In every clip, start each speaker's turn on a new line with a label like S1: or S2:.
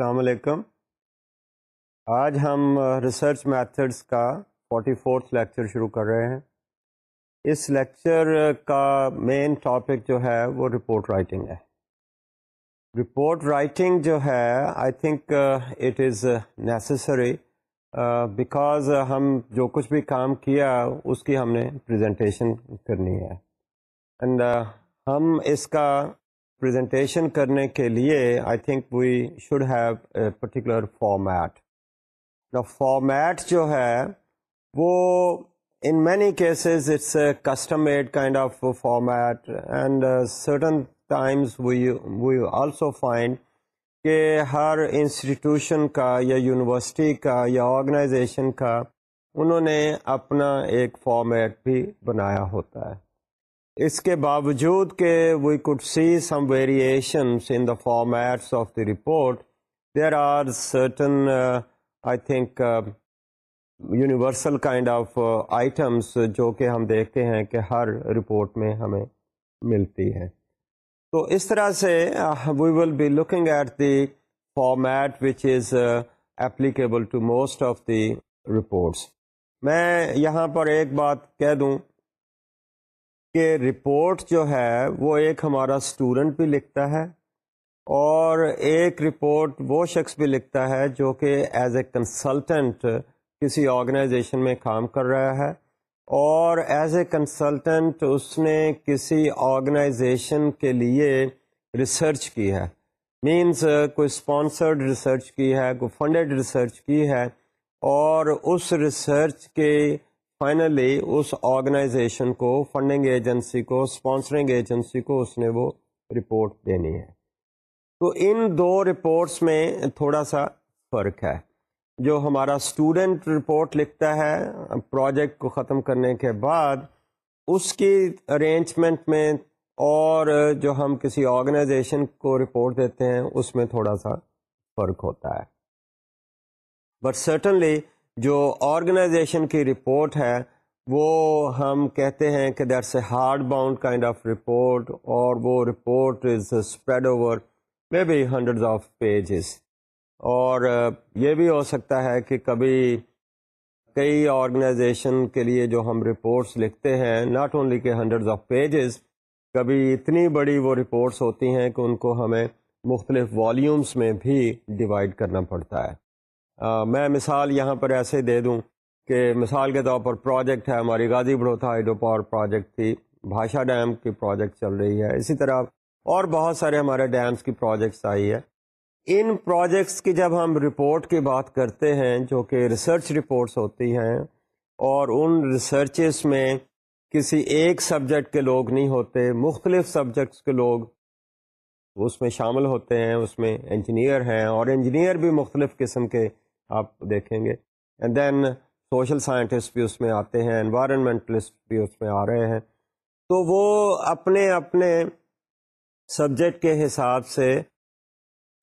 S1: السلام علیکم۔ آج ہم ریسرچ میتھڈس کا فورٹی فورتھ لیکچر شروع کر رہے ہیں۔ اس لیکچر کا مین ٹاپک جو ہے وہ رپورٹ رائٹنگ ہے۔ رپورٹ رائٹنگ جو ہے I think it is necessary because ہم جو کچھ بھی کام کیا اس کی ہم نے پریزنٹیشن کرنی ہے۔ اینڈ ہم اس کا پریزنٹیشن کرنے کے لیے I think we should have a particular format format جو ہے، وہ in many cases it's a custom made kind of format and certain times we also find کہ ہر انسٹیٹیوشن کا یا یونیورسٹی کا یا آرگنائزیشن کا انہوں نے اپنا ایک فارمیٹ بھی بنایا ہوتا ہے۔ اس کے باوجود کہ we could see some variations in the formats of the report there are certain I think universal kind of items جو کہ ہم دیکھتے ہیں کہ ہر رپورٹ میں ہمیں ملتی ہے۔ تو اس طرح سے we will be looking at the format which is applicable to most of the reports میں یہاں پر ایک بات کہہ دوں کہ رپورٹ جو ہے وہ ایک ہمارا اسٹوڈنٹ بھی لکھتا ہے اور ایک رپورٹ وہ شخص بھی لکھتا ہے جو کہ ایز اے کنسلٹنٹ کسی آرگنائزیشن میں کام کر رہا ہے اور ایز اے کنسلٹنٹ اس نے کسی آرگنائزیشن کے لیے ریسرچ کی ہے۔ مینس کوئی اسپانسرڈ ریسرچ کی ہے، کوئی فنڈیڈ ریسرچ کی ہے اور اس ریسرچ کے فائنلی اس آرگنائزیشن کو فنڈنگ ایجنسی کو اسپانسرنگ ایجنسی کو اس نے وہ رپورٹ دینی ہے۔ تو ان دو رپورٹس میں تھوڑا سا فرق ہے۔ جو ہمارا اسٹوڈنٹ رپورٹ لکھتا ہے پروجیکٹ کو ختم کرنے کے بعد، اس کی ارینجمنٹ میں اور جو ہم کسی آرگنائزیشن کو رپورٹ دیتے ہیں، اس میں تھوڑا سا فرق ہوتا ہے۔ بٹ سرٹنلی جو آرگنائزیشن کی رپورٹ ہے، وہ ہم کہتے ہیں کہ that's a hard bound kind of report اور وہ report is spread over may be hundred of pages اور uh, یہ بھی ہو سکتا ہے کہ کبھی کئی آرگنائزیشن کے لیے جو ہم رپورٹس لکھتے ہیں ناٹ اونلی کہ ہنڈریڈ آف پیجز کبھی اتنی بڑی وہ رپورٹس ہوتی ہیں کہ ان کو ہمیں مختلف والیومس میں بھی ڈیوائڈ کرنا پڑتا ہے. میں مثال یہاں پر ایسے دے دوں کہ مثال کے طور پر پروجیکٹ ہے، ہماری Ghazi Barotha hydro power project تھی بھاشا ڈیم کی پروجیکٹ چل رہی ہے، اسی طرح اور بہت سارے ہمارے ڈیمس کی پروجیکٹس آئی ہے۔ ان پروجیکٹس کی جب ہم رپورٹ کی بات کرتے ہیں، جو کہ ریسرچ رپورٹس ہوتی ہیں، اور ان ریسرچز میں کسی ایک سبجیکٹ کے لوگ نہیں ہوتے، مختلف سبجیکٹس کے لوگ اس میں شامل ہوتے ہیں، اس میں انجینئر ہیں، اور انجینئر بھی مختلف قسم کے آپ دیکھیں گے. اینڈ دین سوشل سائنٹسٹ بھی اس میں آتے ہیں انوائرمنٹلسٹ بھی اس میں آ رہے ہیں. تو وہ اپنے اپنے سبجیکٹ کے حساب سے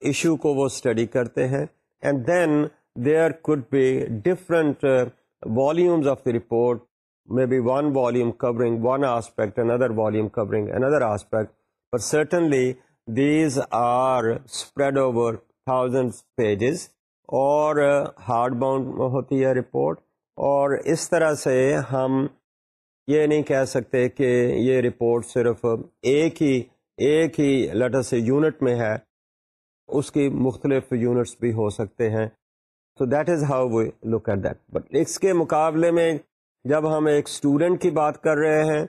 S1: ایشو کو وہ اسٹڈی کرتے ہیں. And then there could be different volumes of the report may be one volume covering one aspect another volume covering another aspect but certainly these are spread over thousand pages اور hard bound ہوتی ہے report اور اس طرح سے ہم یہ نہیں کہہ سکتے کہ یہ رپورٹ صرف ایک ہی ایک ہی لیٹر سے یونٹ میں ہے، اس کی مختلف یونٹس بھی ہو سکتے ہیں۔ تو that is how we look at that but اس کے مقابلے میں جب ہم ایک اسٹوڈنٹ کی بات کر رہے ہیں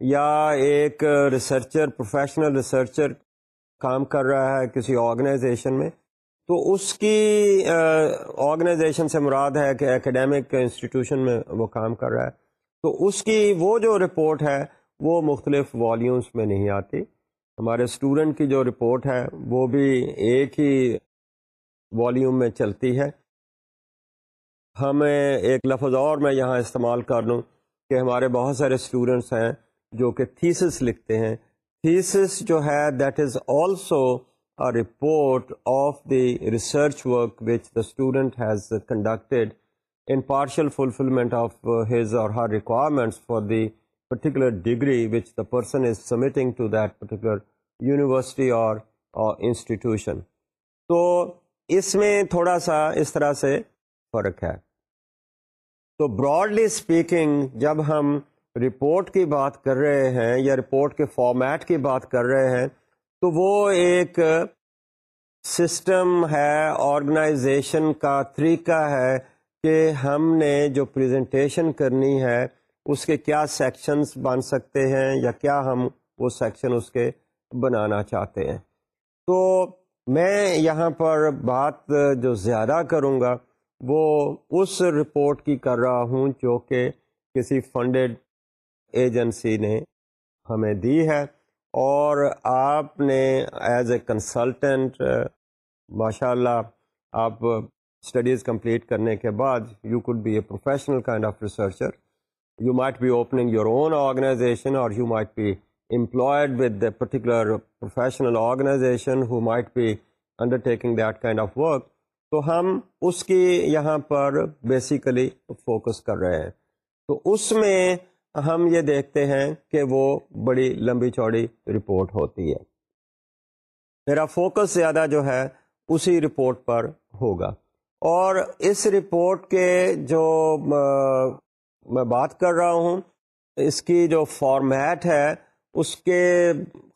S1: یا ایک ریسرچر پروفیشنل ریسرچر کام کر رہا ہے کسی آرگنائزیشن میں تو اس کی آرگنائزیشن سے مراد ہے کہ اکیڈیمک انسٹیٹیوشن میں وہ کام کر رہا ہے۔ تو اس کی وہ جو رپورٹ ہے وہ مختلف والیومس میں نہیں آتی۔ ہمارے اسٹوڈنٹ کی جو رپورٹ ہے وہ بھی ایک ہی والیوم میں چلتی ہے۔ ہمیں ایک لفظ اور میں یہاں استعمال کر لوں کہ ہمارے بہت سارے اسٹوڈنٹس ہیں جو کہ تھیسس لکھتے ہیں۔ تھیسس جو ہے that is also a report of the research work which the student has conducted in partial fulfillment of uh, his or her requirements for the particular degree which the person is submitting to that particular university or institution. So اس میں تھوڑا سا اس طرح سے فرق ہے تو broadly speaking جب ہم رپورٹ کی بات کر رہے ہیں یا رپورٹ کے فارمیٹ کی بات کر رہے ہیں تو وہ ایک سسٹم ہے، آرگنائزیشن کا طریقہ ہے کہ ہم نے جو پریزنٹیشن کرنی ہے، اس کے کیا سیکشنز بن سکتے ہیں یا کیا ہم وہ سیکشن اس کے بنانا چاہتے ہیں۔ تو میں یہاں پر بات جو زیادہ کروں گا، وہ اس رپورٹ کی کر رہا ہوں جو کہ کسی فنڈڈ ایجنسی نے ہمیں دی ہے۔ اور آپ نے ایز اے کنسلٹنٹ ماشاء اللہ آپ اسٹڈیز کمپلیٹ کرنے کے بعد، you could be a professional kind of researcher, you might be opening your own organisation, اور you might be employed with a particular professional organisation who might be undertaking that kind of work. تو ہم اس کی یہاں پر basically focus کر رہے ہیں۔ تو اس میں ہم یہ دیکھتے ہیں کہ وہ بڑی لمبی چوڑی رپورٹ ہوتی ہے۔ میرا فوکس زیادہ جو ہے اسی رپورٹ پر ہوگا۔ اور اس رپورٹ کے جو میں بات کر رہا ہوں، اس کی جو فارمیٹ ہے، اس کے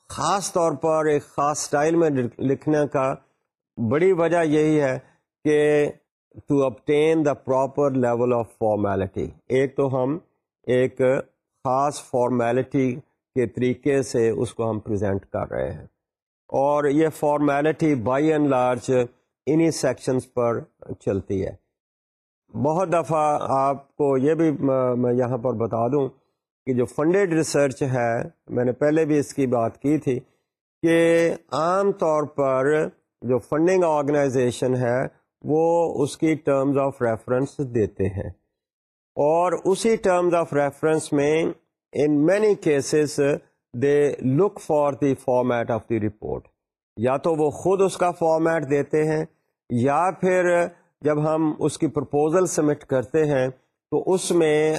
S1: خاص طور پر ایک خاص سٹائل میں لکھنے کا بڑی وجہ یہی ہے کہ to obtain the proper level of formality ایک تو ہم ایک خاص فارمیلٹی کے طریقے سے اس کو ہم پریزنٹ کر رہے ہیں۔ اور یہ فارمیلٹی بائی اینڈ لارج انہی سیکشنز پر چلتی ہے۔ بہت دفعہ آپ کو یہ بھی میں یہاں پر بتا دوں کہ جو فنڈیڈ ریسرچ ہے، میں نے پہلے بھی اس کی بات کی تھی کہ عام طور پر جو فنڈنگ آرگنائزیشن ہے، وہ اس کی ٹرمز آف ریفرنس دیتے ہیں۔ اور اسی ٹرمز آف ریفرنس میں in many cases they look for the format of the report یا تو وہ خود اس کا فارمیٹ دیتے ہیں، یا پھر جب ہم اس کی پرپوزل سبمٹ کرتے ہیں، تو اس میں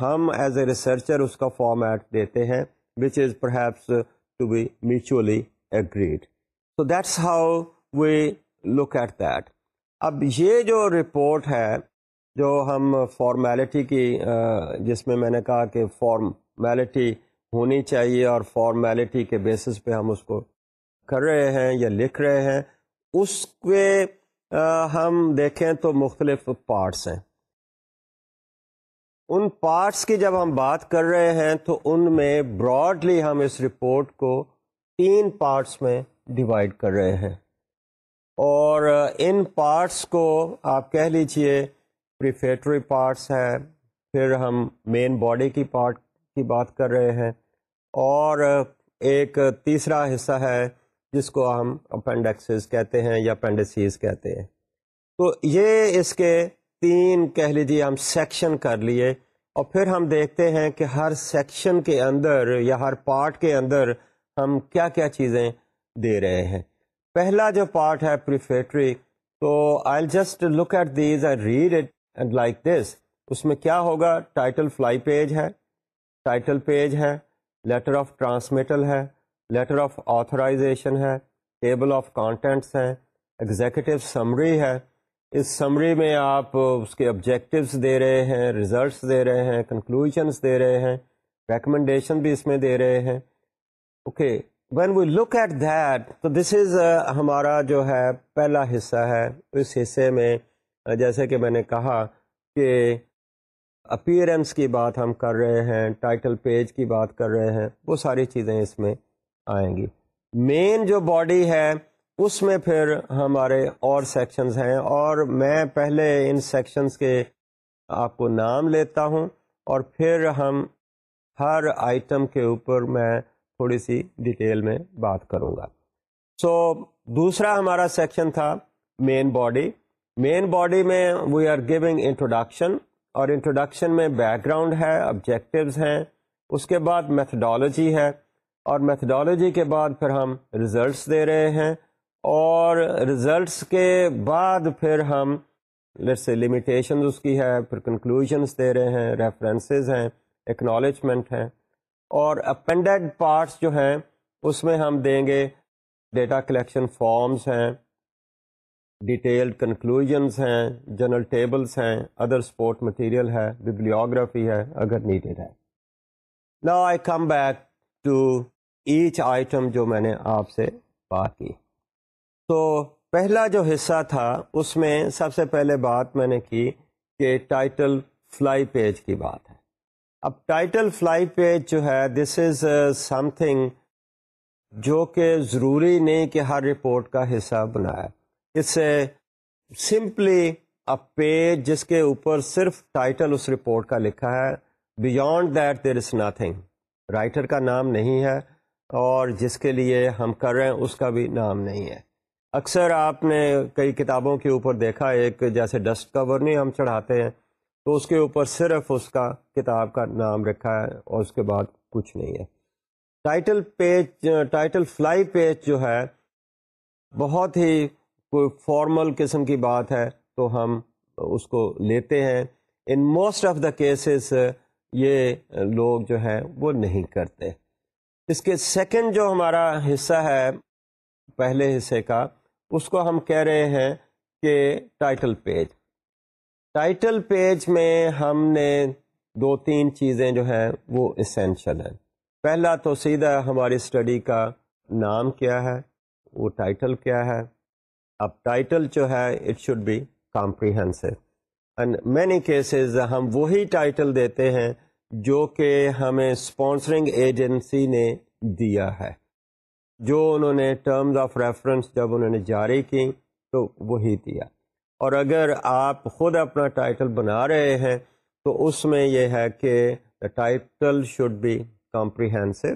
S1: ہم ایز اے ریسرچر اس کا فارمیٹ دیتے ہیں which is perhaps to be mutually agreed so that's how we look at that اب یہ جو رپورٹ ہے جو ہم فارمیلٹی کی جس میں میں نے کہا کہ فارمیلٹی ہونی چاہیے اور فارمیلٹی کے بیسس پہ ہم اس کو کر رہے ہیں یا لکھ رہے ہیں، اس کے ہم دیکھیں تو مختلف پارٹس ہیں۔ ان پارٹس کی جب ہم بات کر رہے ہیں تو ان میں براڈلی ہم اس رپورٹ کو تین پارٹس میں ڈیوائڈ کر رہے ہیں۔ اور ان پارٹس کو آپ کہہ لیجیے پریفیٹری پارٹس ہے پھر ہم مین باڈی کی پارٹ کی بات کر رہے ہیں، اور ایک تیسرا حصہ ہے جس کو ہم اپینڈکسز کہتے ہیں یا اپینڈسیز کہتے ہیں۔ تو یہ اس کے تین کہہ لیجیے ہم سیکشن کر لیے، اور پھر ہم دیکھتے ہیں کہ ہر سیکشن کے اندر یا ہر پارٹ کے اندر ہم کیا کیا چیزیں دے رہے ہیں۔ پہلا جو پارٹ ہے پریفیٹری تو I just look at these I read it and like this اس میں کیا ہوگا؟ ٹائٹل فلائی پیج ہے ٹائٹل پیج ہے لیٹر آف ٹرانسمیٹل ہے لیٹر آف آتھرائزیشن ہے ٹیبل آف کانٹینٹس ہیں ایگزیکٹو سمری ہے۔ اس سمری میں آپ اس کے آبجیکٹیوس دے رہے ہیں ریزلٹس دے رہے ہیں کنکلوژنس دے رہے ہیں ریکمنڈیشن بھی اس میں دے رہے ہیں۔ Okay when we look at that تو دس از ہمارا جو ہے، پہلا حصہ ہے۔ اس حصے میں جیسے کہ میں نے کہا کہ اپیرنس کی بات ہم کر رہے ہیں ٹائٹل پیج کی بات کر رہے ہیں وہ ساری چیزیں اس میں آئیں گی۔ مین جو باڈی ہے اس میں پھر ہمارے اور سیکشنز ہیں۔ اور میں پہلے ان سیکشنز کے آپ کو نام لیتا ہوں۔ اور پھر ہم ہر آئٹم کے اوپر میں تھوڑی سی ڈیٹیل میں بات کروں گا۔ سو so, دوسرا ہمارا سیکشن تھا مین باڈی مین باڈی میں وی آر گیونگ انٹروڈکشن اور انٹروڈکشن میں بیک گراؤنڈ ہے آبجیکٹیوز ہیں، اس کے بعد میتھڈالوجی ہے اور میتھڈالوجی کے بعد پھر ہم ریزلٹس دے رہے ہیں اور ریزلٹس کے بعد پھر ہم سے لمیٹیشن اس کی ہے، پھر کنکلوژنس دے رہے ہیں ریفرنسز ہیں اکنالجمنٹ ہیں اور اپینڈیڈ پارٹس جو ہیں، اس میں ہم دیں گے ڈیٹا کلیکشن فارمز ہیں۔ ڈیٹیلڈ کنکلوژنس ہیں جنرل ٹیبلس ہیں ادر سپورٹ مٹیریل ہے ببلیوگرافی ہے، اگر نیڈیڈ ہے۔ نا I come back to each item جو میں نے آپ سے بات کی۔ تو پہلا جو حصہ تھا، اس میں سب سے پہلے بات میں نے کی کہ ٹائٹل فلائی پیج کی بات ہے۔ اب ٹائٹل فلائی پیج جو ہے دس از سم تھنگ جو کہ ضروری نہیں کہ ہر رپورٹ کا حصہ بنایا اس سے سمپلی پیج جس کے اوپر صرف ٹائٹل اس رپورٹ کا لکھا ہے beyond that there is nothing writer کا نام نہیں ہے اور جس کے لیے ہم کر رہے ہیں اس کا بھی نام نہیں ہے اکثر آپ نے کئی کتابوں کے اوپر دیکھا ایک جیسے ڈسٹ کور نہیں ہم چڑھاتے ہیں تو اس کے اوپر صرف اس کا کتاب کا نام رکھا ہے اور اس کے بعد کچھ نہیں ہے title page title fly page جو ہے بہت ہی کوئی فارمل قسم کی بات ہے تو ہم اس کو لیتے ہیں۔ In most of the cases یہ لوگ جو ہیں وہ نہیں کرتے۔ اس کے سیکنڈ جو ہمارا حصہ ہے، پہلے حصے کا، اس کو ہم کہہ رہے ہیں کہ ٹائٹل پیج ٹائٹل پیج میں ہم نے دو تین چیزیں جو ہیں وہ اسینشل ہیں۔ پہلا تو سیدھا ہماری اسٹڈی کا نام کیا ہے، وہ ٹائٹل کیا ہے۔ اب ٹائٹل جو ہے it should be comprehensive and many cases ہم وہی ٹائٹل دیتے ہیں جو کہ ہمیں اسپانسرنگ ایجنسی نے دیا ہے۔ جو انہوں نے ٹرمز آف ریفرنس جب انہوں نے جاری کی تو وہی دیا۔ اور اگر آپ خود اپنا ٹائٹل بنا رہے ہیں تو اس میں یہ ہے کہ title should be comprehensive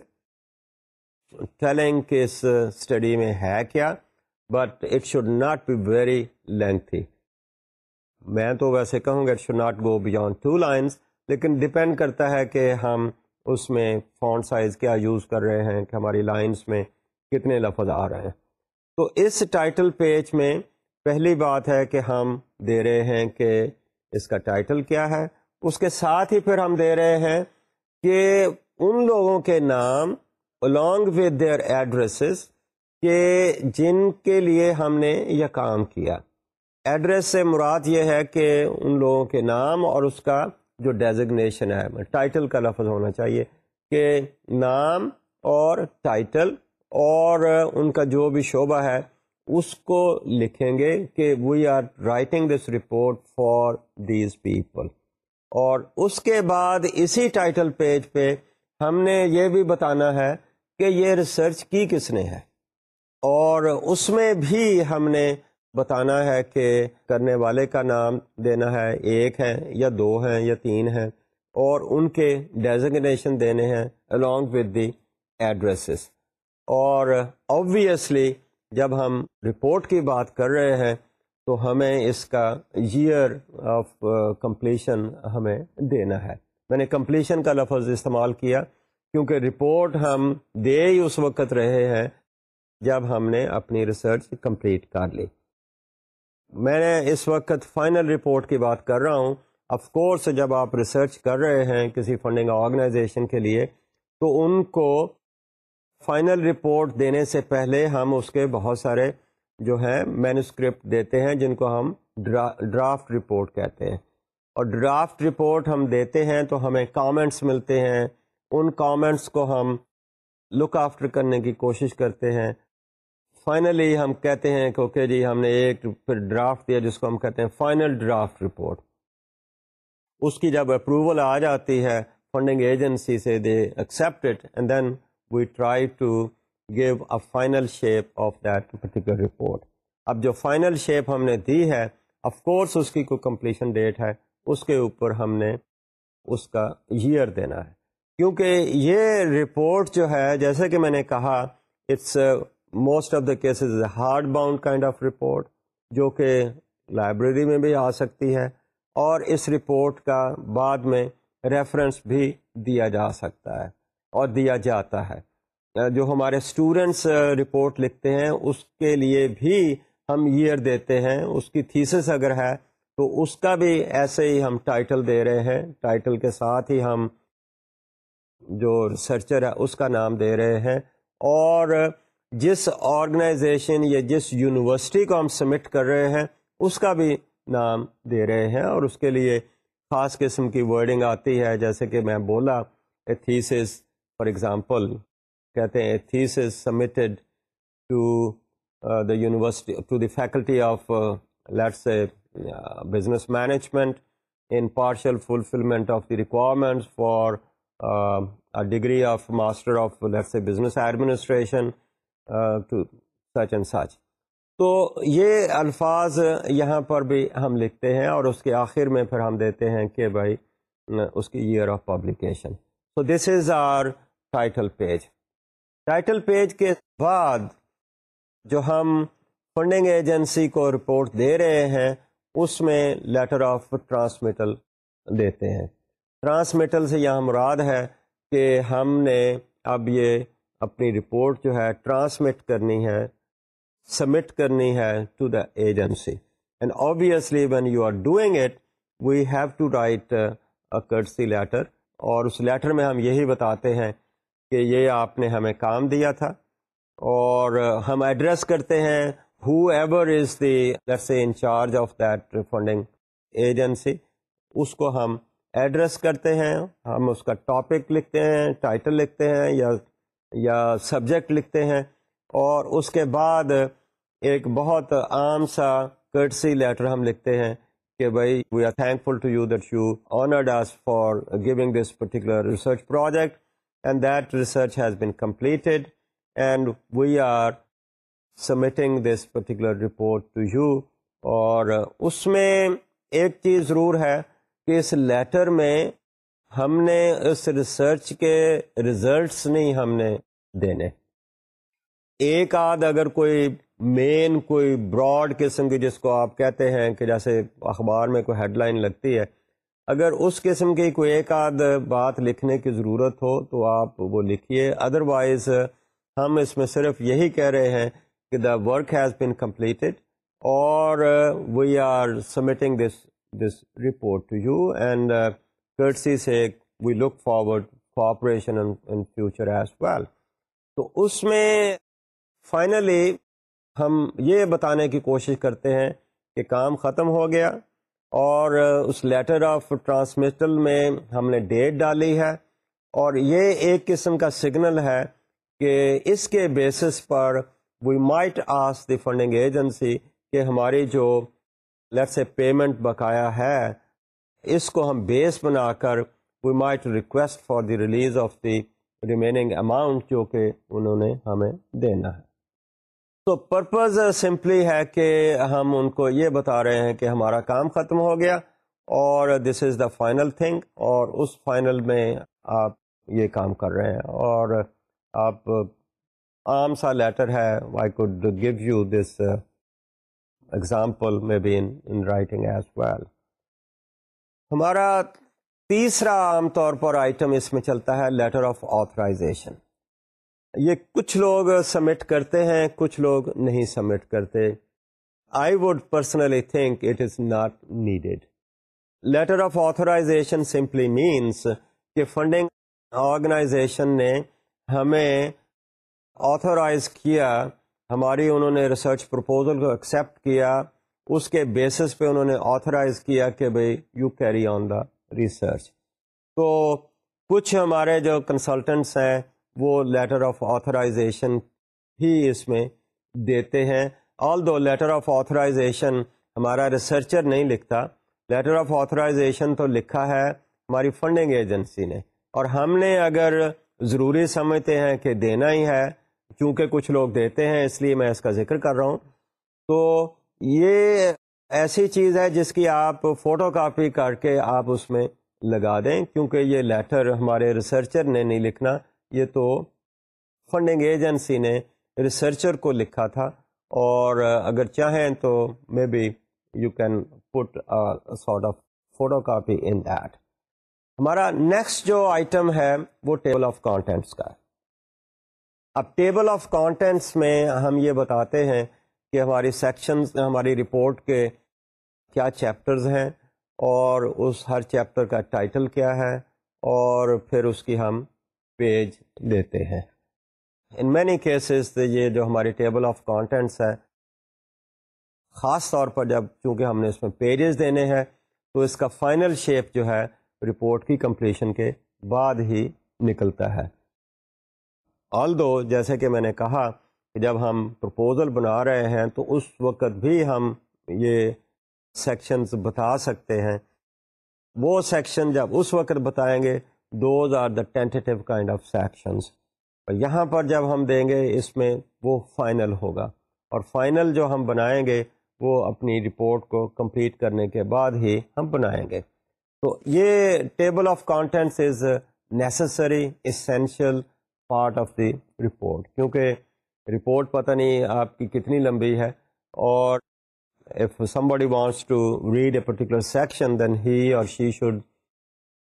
S1: telling کہ اس اسٹڈی میں ہے کیا؟ But it should not be very lengthy میں تو ویسے کہوں گا it should not go beyond two lines لیکن ڈپینڈ کرتا ہے کہ ہم اس میں فونٹ سائز کیا یوز کر رہے ہیں، کہ ہماری لائنس میں کتنے لفظ آ رہے ہیں. تو اس ٹائٹل پیج میں پہلی بات ہے کہ ہم دے رہے ہیں کہ اس کا ٹائٹل کیا ہے. اس کے ساتھ ہی پھر ہم دے رہے ہیں کہ ان لوگوں کے نام along ود دیئر ایڈریسز کہ جن کے لیے ہم نے یہ کام کیا۔ ایڈریس سے مراد یہ ہے کہ ان لوگوں کے نام اور اس کا جو ڈیزگنیشن ہے ٹائٹل کا لفظ ہونا چاہیے کہ نام اور ٹائٹل اور ان کا جو بھی شعبہ ہے، اس کو لکھیں گے کہ we are writing this report for these people اور اس کے بعد اسی ٹائٹل پیج پہ ہم نے یہ بھی بتانا ہے کہ یہ ریسرچ کی کس نے ہے۔ اور اس میں بھی ہم نے بتانا ہے کہ کرنے والے کا نام دینا ہے ایک ہے یا دو ہیں یا تین ہیں اور ان کے ڈیزگنیشن دینے ہیں along ود دی ایڈریسز اور آبویسلی جب ہم رپورٹ کی بات کر رہے ہیں تو ہمیں اس کا ایئر آف کمپلیشن ہمیں دینا ہے. میں نے کمپلیشن کا لفظ استعمال کیا کیونکہ رپورٹ ہم دے ہی اس وقت رہے ہیں جب ہم نے اپنی ریسرچ کمپلیٹ کر لی۔ میں نے اس وقت فائنل رپورٹ کی بات کر رہا ہوں۔ آف کورس جب آپ ریسرچ کر رہے ہیں کسی فنڈنگ آرگنائزیشن کے لیے، تو ان کو فائنل رپورٹ دینے سے پہلے ہم اس کے بہت سارے جو ہیں مینوسکرپٹ دیتے ہیں، جن کو ہم ڈرافٹ رپورٹ کہتے ہیں۔ اور ڈرافٹ رپورٹ ہم دیتے ہیں تو ہمیں کامنٹس ملتے ہیں۔ ان کامنٹس کو ہم لک آفٹر کرنے کی کوشش کرتے ہیں۔ فائنلی ہم کہتے ہیں کہ اوکے جی ہم نے ایک پھر ڈرافٹ دیا جس کو ہم کہتے ہیں فائنل ڈرافٹ رپورٹ اس کی جب اپروول آ جاتی ہے فنڈنگ ایجنسی سے they accept it and then we try to give a final shape of that particular report اب جو فائنل شیپ ہم نے دی ہے آف کورس اس کی کوئی کمپلیشن ڈیٹ ہے، اس کے اوپر ہم نے اس کا ایئر دینا ہے. کیونکہ یہ رپورٹ جو ہے، جیسے کہ میں نے کہا it's most of the cases hard bound kind of report جو کہ لائبریری میں بھی آ سکتی ہے اور اس رپورٹ کا بعد میں ریفرنس بھی دیا جا سکتا ہے اور دیا جاتا ہے۔ جو ہمارے اسٹوڈنٹس رپورٹ uh, لکھتے ہیں، اس کے لیے بھی ہم ایئر دیتے ہیں۔ اس کی تھیسس اگر ہے، تو اس کا بھی ایسے ہی ہم ٹائٹل دے رہے ہیں۔ ٹائٹل کے ساتھ ہی ہم جو ریسرچر ہے، اس کا نام دے رہے ہیں۔ اور جس آرگنائزیشن یا جس یونیورسٹی کو ہم سبمٹ کر رہے ہیں، اس کا بھی نام دے رہے ہیں اور اس کے لیے خاص قسم کی ورڈنگ آتی ہے، جیسے کہ میں بولا ایتھیسس فار ایگزامپل کہتے ہیں a thesis submitted to the university to the faculty of let's a business management in partial fulfilment of the requirement for degree of master of let's business administration to such and such. تو یہ الفاظ یہاں پر بھی ہم لکھتے ہیں اور اس کے آخر میں پھر ہم دیتے ہیں کہ بھائی اس کی ایئر آف پبلیکیشن تو this is our title page title page کے بعد جو ہم فنڈنگ ایجنسی کو رپورٹ دے رہے ہیں، اس میں لیٹر آف ٹرانسمیٹل دیتے ہیں۔ ٹرانسمیٹل سے یہاں مراد ہے کہ ہم نے اب یہ اپنی رپورٹ جو ہے ٹرانسمٹ کرنی ہے، سبمٹ کرنی ہے to the agency and obviously when you are doing it we have to write courtesy letter اور اس لیٹر میں ہم یہی بتاتے ہیں کہ یہ آپ نے ہمیں کام دیا تھا اور ہم ایڈریس کرتے ہیں whoever is the in charge of that funding agency اس کو ہم ایڈریس کرتے ہیں، ہم اس کا ٹاپک لکھتے ہیں ٹائٹل لکھتے ہیں یا یا سبجیکٹ لکھتے ہیں اور اس کے بعد ایک بہت عام سا کرٹسی لیٹر ہم لکھتے ہیں کہ بھائی we are thankful to you that you honoured us for giving this particular research project and that research has been completed and we are submitting this particular report to you اور اس میں ایک چیز ضرور ہے کہ اس لیٹر میں ہم نے اس ریسرچ کے ریزلٹس نہیں ہم نے دینے۔ ایک آدھ اگر کوئی مین کوئی براڈ قسم کی جس کو آپ کہتے ہیں کہ جیسے اخبار میں کوئی ہیڈ لائن لگتی ہے، اگر اس قسم کی کوئی ایک آدھ بات لکھنے کی ضرورت ہو تو آپ وہ لکھیے۔ ادروائز ہم اس میں صرف یہی کہہ رہے ہیں کہ the work has been completed اور we are submitting this this report to you and courtesy سے we look forward cooperation in future as well تو اس میں فائنلی ہم یہ بتانے کی کوشش کرتے ہیں کہ کام ختم ہو گیا اور اس لیٹر آف ٹرانسمیٹل میں ہم نے ڈیٹ ڈالی ہے اور یہ ایک قسم کا سگنل ہے کہ اس کے basis per we might ask the funding agency کہ ہماری جو لیٹ سے پیمنٹ بقایا ہے اس کو ہم بیس بنا کر we might request for the release of the remaining amount جو کہ انہوں نے ہمیں دینا ہے۔ تو پرپز سمپلی ہے کہ ہم ان کو یہ بتا رہے ہیں کہ ہمارا کام ختم ہو گیا اور this is the final thing اور اس فائنل میں آپ یہ کام کر رہے ہیں اور آپ عام سا لیٹر ہے۔ I could give you this example میں be in writing as well ہمارا تیسرا عام طور پر آئٹم اس میں چلتا ہے لیٹر آف آتھرائزیشن یہ کچھ لوگ سبمٹ کرتے ہیں، کچھ لوگ نہیں سبمٹ کرتے۔ I would personally think it is not needed letter of authorisation simply means کہ فنڈنگ آرگنائزیشن نے ہمیں آتھورائز کیا، ہماری انہوں نے ریسرچ پرپوزل کو ایکسیپٹ کیا۔ اس کے بیسس پہ انہوں نے آتھرائز کیا کہ بھائی you carry on the research تو کچھ ہمارے جو کنسلٹنٹس ہیں وہ لیٹر آف آتھرائزیشن ہی اس میں دیتے ہیں. آل دو لیٹر آف آتھرائزیشن ہمارا ریسرچر نہیں لکھتا لیٹر آف آتھرائزیشن تو لکھا ہے ہماری فنڈنگ ایجنسی نے. اور ہم نے اگر ضروری سمجھتے ہیں کہ دینا ہی ہے، چونکہ کچھ لوگ دیتے ہیں اس لیے میں اس کا ذکر کر رہا ہوں، تو یہ ایسی چیز ہے جس کی آپ فوٹو کاپی کر کے آپ اس میں لگا دیں، کیونکہ یہ لیٹر ہمارے ریسرچر نے نہیں لکھنا، یہ تو فنڈنگ ایجنسی نے ریسرچر کو لکھا تھا۔ اور اگر چاہیں تو maybe you can put sort of photocopy in that ہمارا نیکسٹ جو آئٹم ہے وہ ٹیبل آف کانٹینٹس کا اب ٹیبل آف کانٹینٹس میں ہم یہ بتاتے ہیں کہ ہماری سیکشنز ہماری رپورٹ کے کیا چیپٹرز ہیں اور اس ہر چیپٹر کا ٹائٹل کیا ہے اور پھر اس کی ہم پیج لیتے ہیں۔ ان مینی کیسز یہ جو ہماری ٹیبل آف کانٹینٹس ہے، خاص طور پر جب چونکہ ہم نے اس میں پیجز دینے ہیں، تو اس کا فائنل شیپ جو ہے رپورٹ کی کمپلیشن کے بعد ہی نکلتا ہے۔ آل دو جیسے کہ میں نے کہا جب ہم پرپوزل بنا رہے ہیں تو اس وقت بھی ہم یہ سیکشنز بتا سکتے ہیں۔ وہ سیکشن جب اس وقت بتائیں گے those are the tentative kind of sections یہاں پر جب ہم دیں گے، اس میں وہ فائنل ہوگا۔ اور فائنل جو ہم بنائیں گے، وہ اپنی رپورٹ کو کمپلیٹ کرنے کے بعد ہی ہم بنائیں گے۔ تو یہ table of contents is necessary essential part of the report کیونکہ رپورٹ پتہ نہیں آپ کی کتنی لمبی ہے اور if somebody wants to read a particular section then he اور she should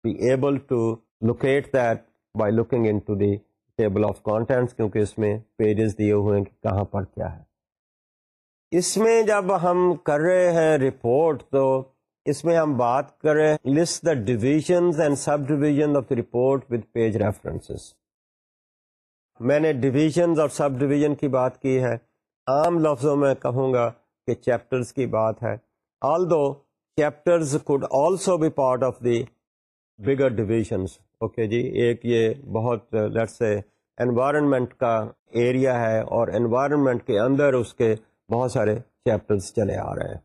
S1: be able to locate that by looking into the table of contents کیونکہ اس میں پیجز دیے ہوئے ہیں کہ کہاں پر کیا ہے۔ اس میں جب ہم کر رہے ہیں رپورٹ تو اس میں ہم بات کر رہے ہیں list the divisions and subdivision of the report with page references میں نے ڈویژنز اور سب ڈویژن کی بات کی ہے۔ عام لفظوں میں کہوں گا کہ چیپٹرز کی بات ہے۔ Although chapters could also be part of the bigger divisions okay جی ایک یہ بہت لیٹ سے انوائرمنٹ کا ایریا ہے اور انوائرمنٹ کے اندر اس کے بہت سارے چیپٹرز چلے آ رہے ہیں۔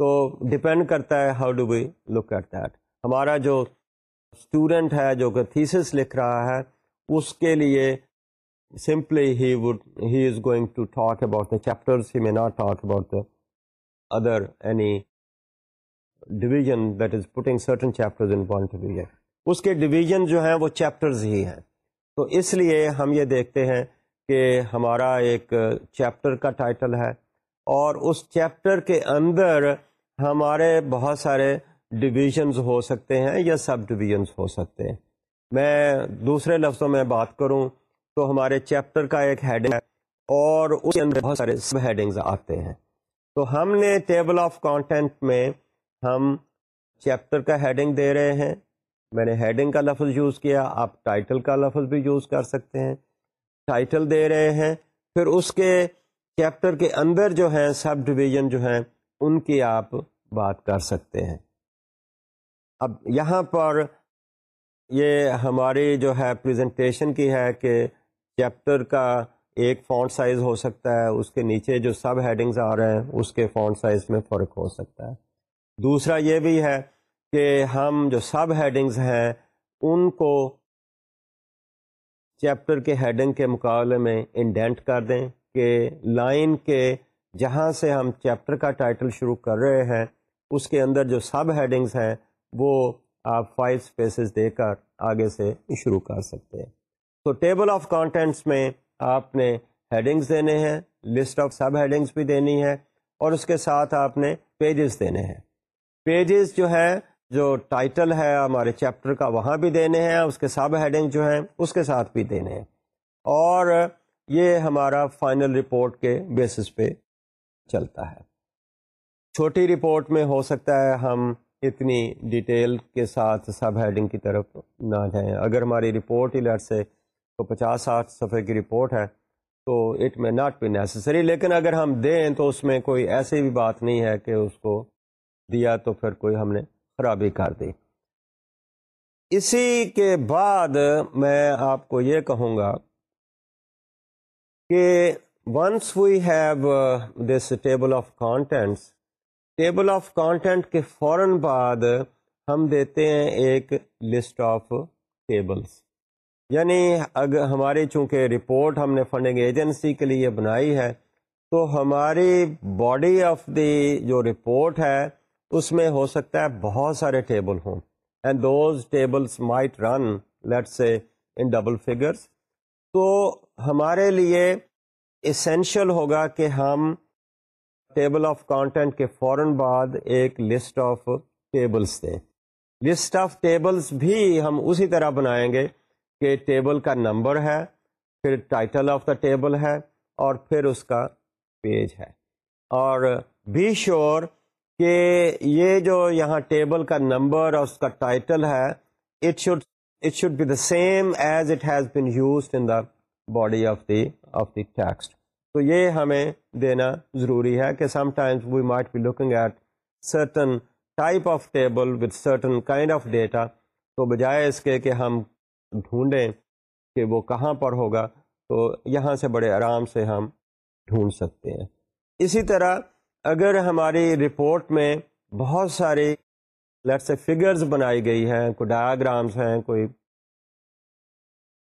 S1: تو ڈپینڈ کرتا ہے how do we look at that ہمارا جو اسٹوڈنٹ ہے، جو کہ تھیسس لکھ رہا ہے، اس کے لیے simply he would he is going to talk about the chapters he may not talk about the other any division that is putting certain chapter in one division اس کے ڈویژن جو ہیں وہ چیپٹرز ہی ہیں تو اس لیے ہم یہ دیکھتے ہیں کہ ہمارا ایک چیپٹر کا ٹائٹل ہے اور اس چیپٹر کے اندر ہمارے بہت سارے ڈویژنز ہو سکتے ہیں یا سب ڈویژنز ہو سکتے ہیں۔ میں دوسرے لفظوں میں بات کروں۔ تو ہمارے چیپٹر کا ایک ہیڈنگ ہے اور اس کے اندر بہت سارے سب ہیڈنگز آتے ہیں۔ تو ہم نے ٹیبل آف کانٹینٹ میں ہم چیپٹر کا ہیڈنگ دے رہے ہیں۔ میں نے ہیڈنگ کا لفظ یوز کیا، آپ ٹائٹل کا لفظ بھی یوز کر سکتے ہیں۔ ٹائٹل دے رہے ہیں، پھر اس کے چیپٹر کے اندر جو ہیں سب ڈویژن جو ہیں، ان کی آپ بات کر سکتے ہیں۔ اب یہاں پر یہ ہماری جو ہے پریزنٹیشن کی ہے کہ چیپٹر کا ایک فونٹ سائز ہو سکتا ہے، اس کے نیچے جو سب ہیڈنگز آ رہے ہیں، اس کے فونٹ سائز میں فرق ہو سکتا ہے۔ دوسرا یہ بھی ہے کہ ہم جو سب ہیڈنگز ہیں، ان کو چیپٹر کے ہیڈنگ کے مقابلے میں انڈینٹ کر دیں کہ لائن کے جہاں سے ہم چیپٹر کا ٹائٹل شروع کر رہے ہیں، اس کے اندر جو سب ہیڈنگز ہیں، وہ آپ فائیو اسپیسز دے کر آگے سے شروع کر سکتے ہیں۔ تو ٹیبل آف کانٹینٹس میں آپ نے ہیڈنگز دینے ہیں، لسٹ آف سب ہیڈنگز بھی دینی ہے اور اس کے ساتھ آپ نے پیجز دینے ہیں۔ پیجز جو ہے جو ٹائٹل ہے ہمارے چیپٹر کا، وہاں بھی دینے ہیں، اس کے سب ہیڈنگ جو ہیں، اس کے ساتھ بھی دینے ہیں۔ اور یہ ہمارا فائنل رپورٹ کے بیسس پہ چلتا ہے۔ چھوٹی رپورٹ میں ہو سکتا ہے ہم اتنی ڈیٹیل کے ساتھ سب ہیڈنگ کی طرف نہ جائیں۔ اگر ہماری رپورٹ ہی لٹ سے تو پچاس ساٹھ صفحے کی رپورٹ ہے، تو it may not be necessary لیکن اگر ہم دیں تو اس میں کوئی ایسی بھی بات نہیں ہے کہ اس کو دیا تو پھر کوئی ہم نے خرابی کر دی۔ اسی کے بعد میں آپ کو یہ کہوں گا کہ once we have this table of contents table of content کے فوراً بعد ہم دیتے ہیں ایک لسٹ آف ٹیبلس یعنی اگر ہماری چونکہ رپورٹ ہم نے فنڈنگ ایجنسی کے لیے بنائی ہے، تو ہماری باڈی آف دی جو رپورٹ ہے، اس میں ہو سکتا ہے بہت سارے ٹیبل ہوں۔ And those tables might run late سے ان ڈبل فگرس تو ہمارے لیے اسینشل ہوگا کہ ہم ٹیبل آف کانٹینٹ کے فوراً بعد ایک لسٹ آف ٹیبلس دیں۔ لسٹ آف ٹیبلس بھی ہم اسی طرح بنائیں گے۔ کہ ٹیبل کا نمبر ہے، پھر ٹائٹل آف دا ٹیبل ہے اور پھر اس کا پیج ہے۔ اور بی شور کہ یہ جو یہاں ٹیبل کا نمبر اور اس کا ٹائٹل ہے it should it should be the same as it has been used in the body of the of the text تو یہ ہمیں دینا ضروری ہے کہ sometimes we might be looking at certain type of table with certain kind of data تو بجائے اس کے کہ ہم ڈھونڈیں کہ وہ کہاں پر ہوگا، تو یہاں سے بڑے آرام سے ہم ڈھونڈ سکتے ہیں۔ اسی طرح اگر ہماری رپورٹ میں بہت ساری لیٹ سے فگرز بنائی گئی ہیں، کوئی ڈایاگرامس ہیں، کوئی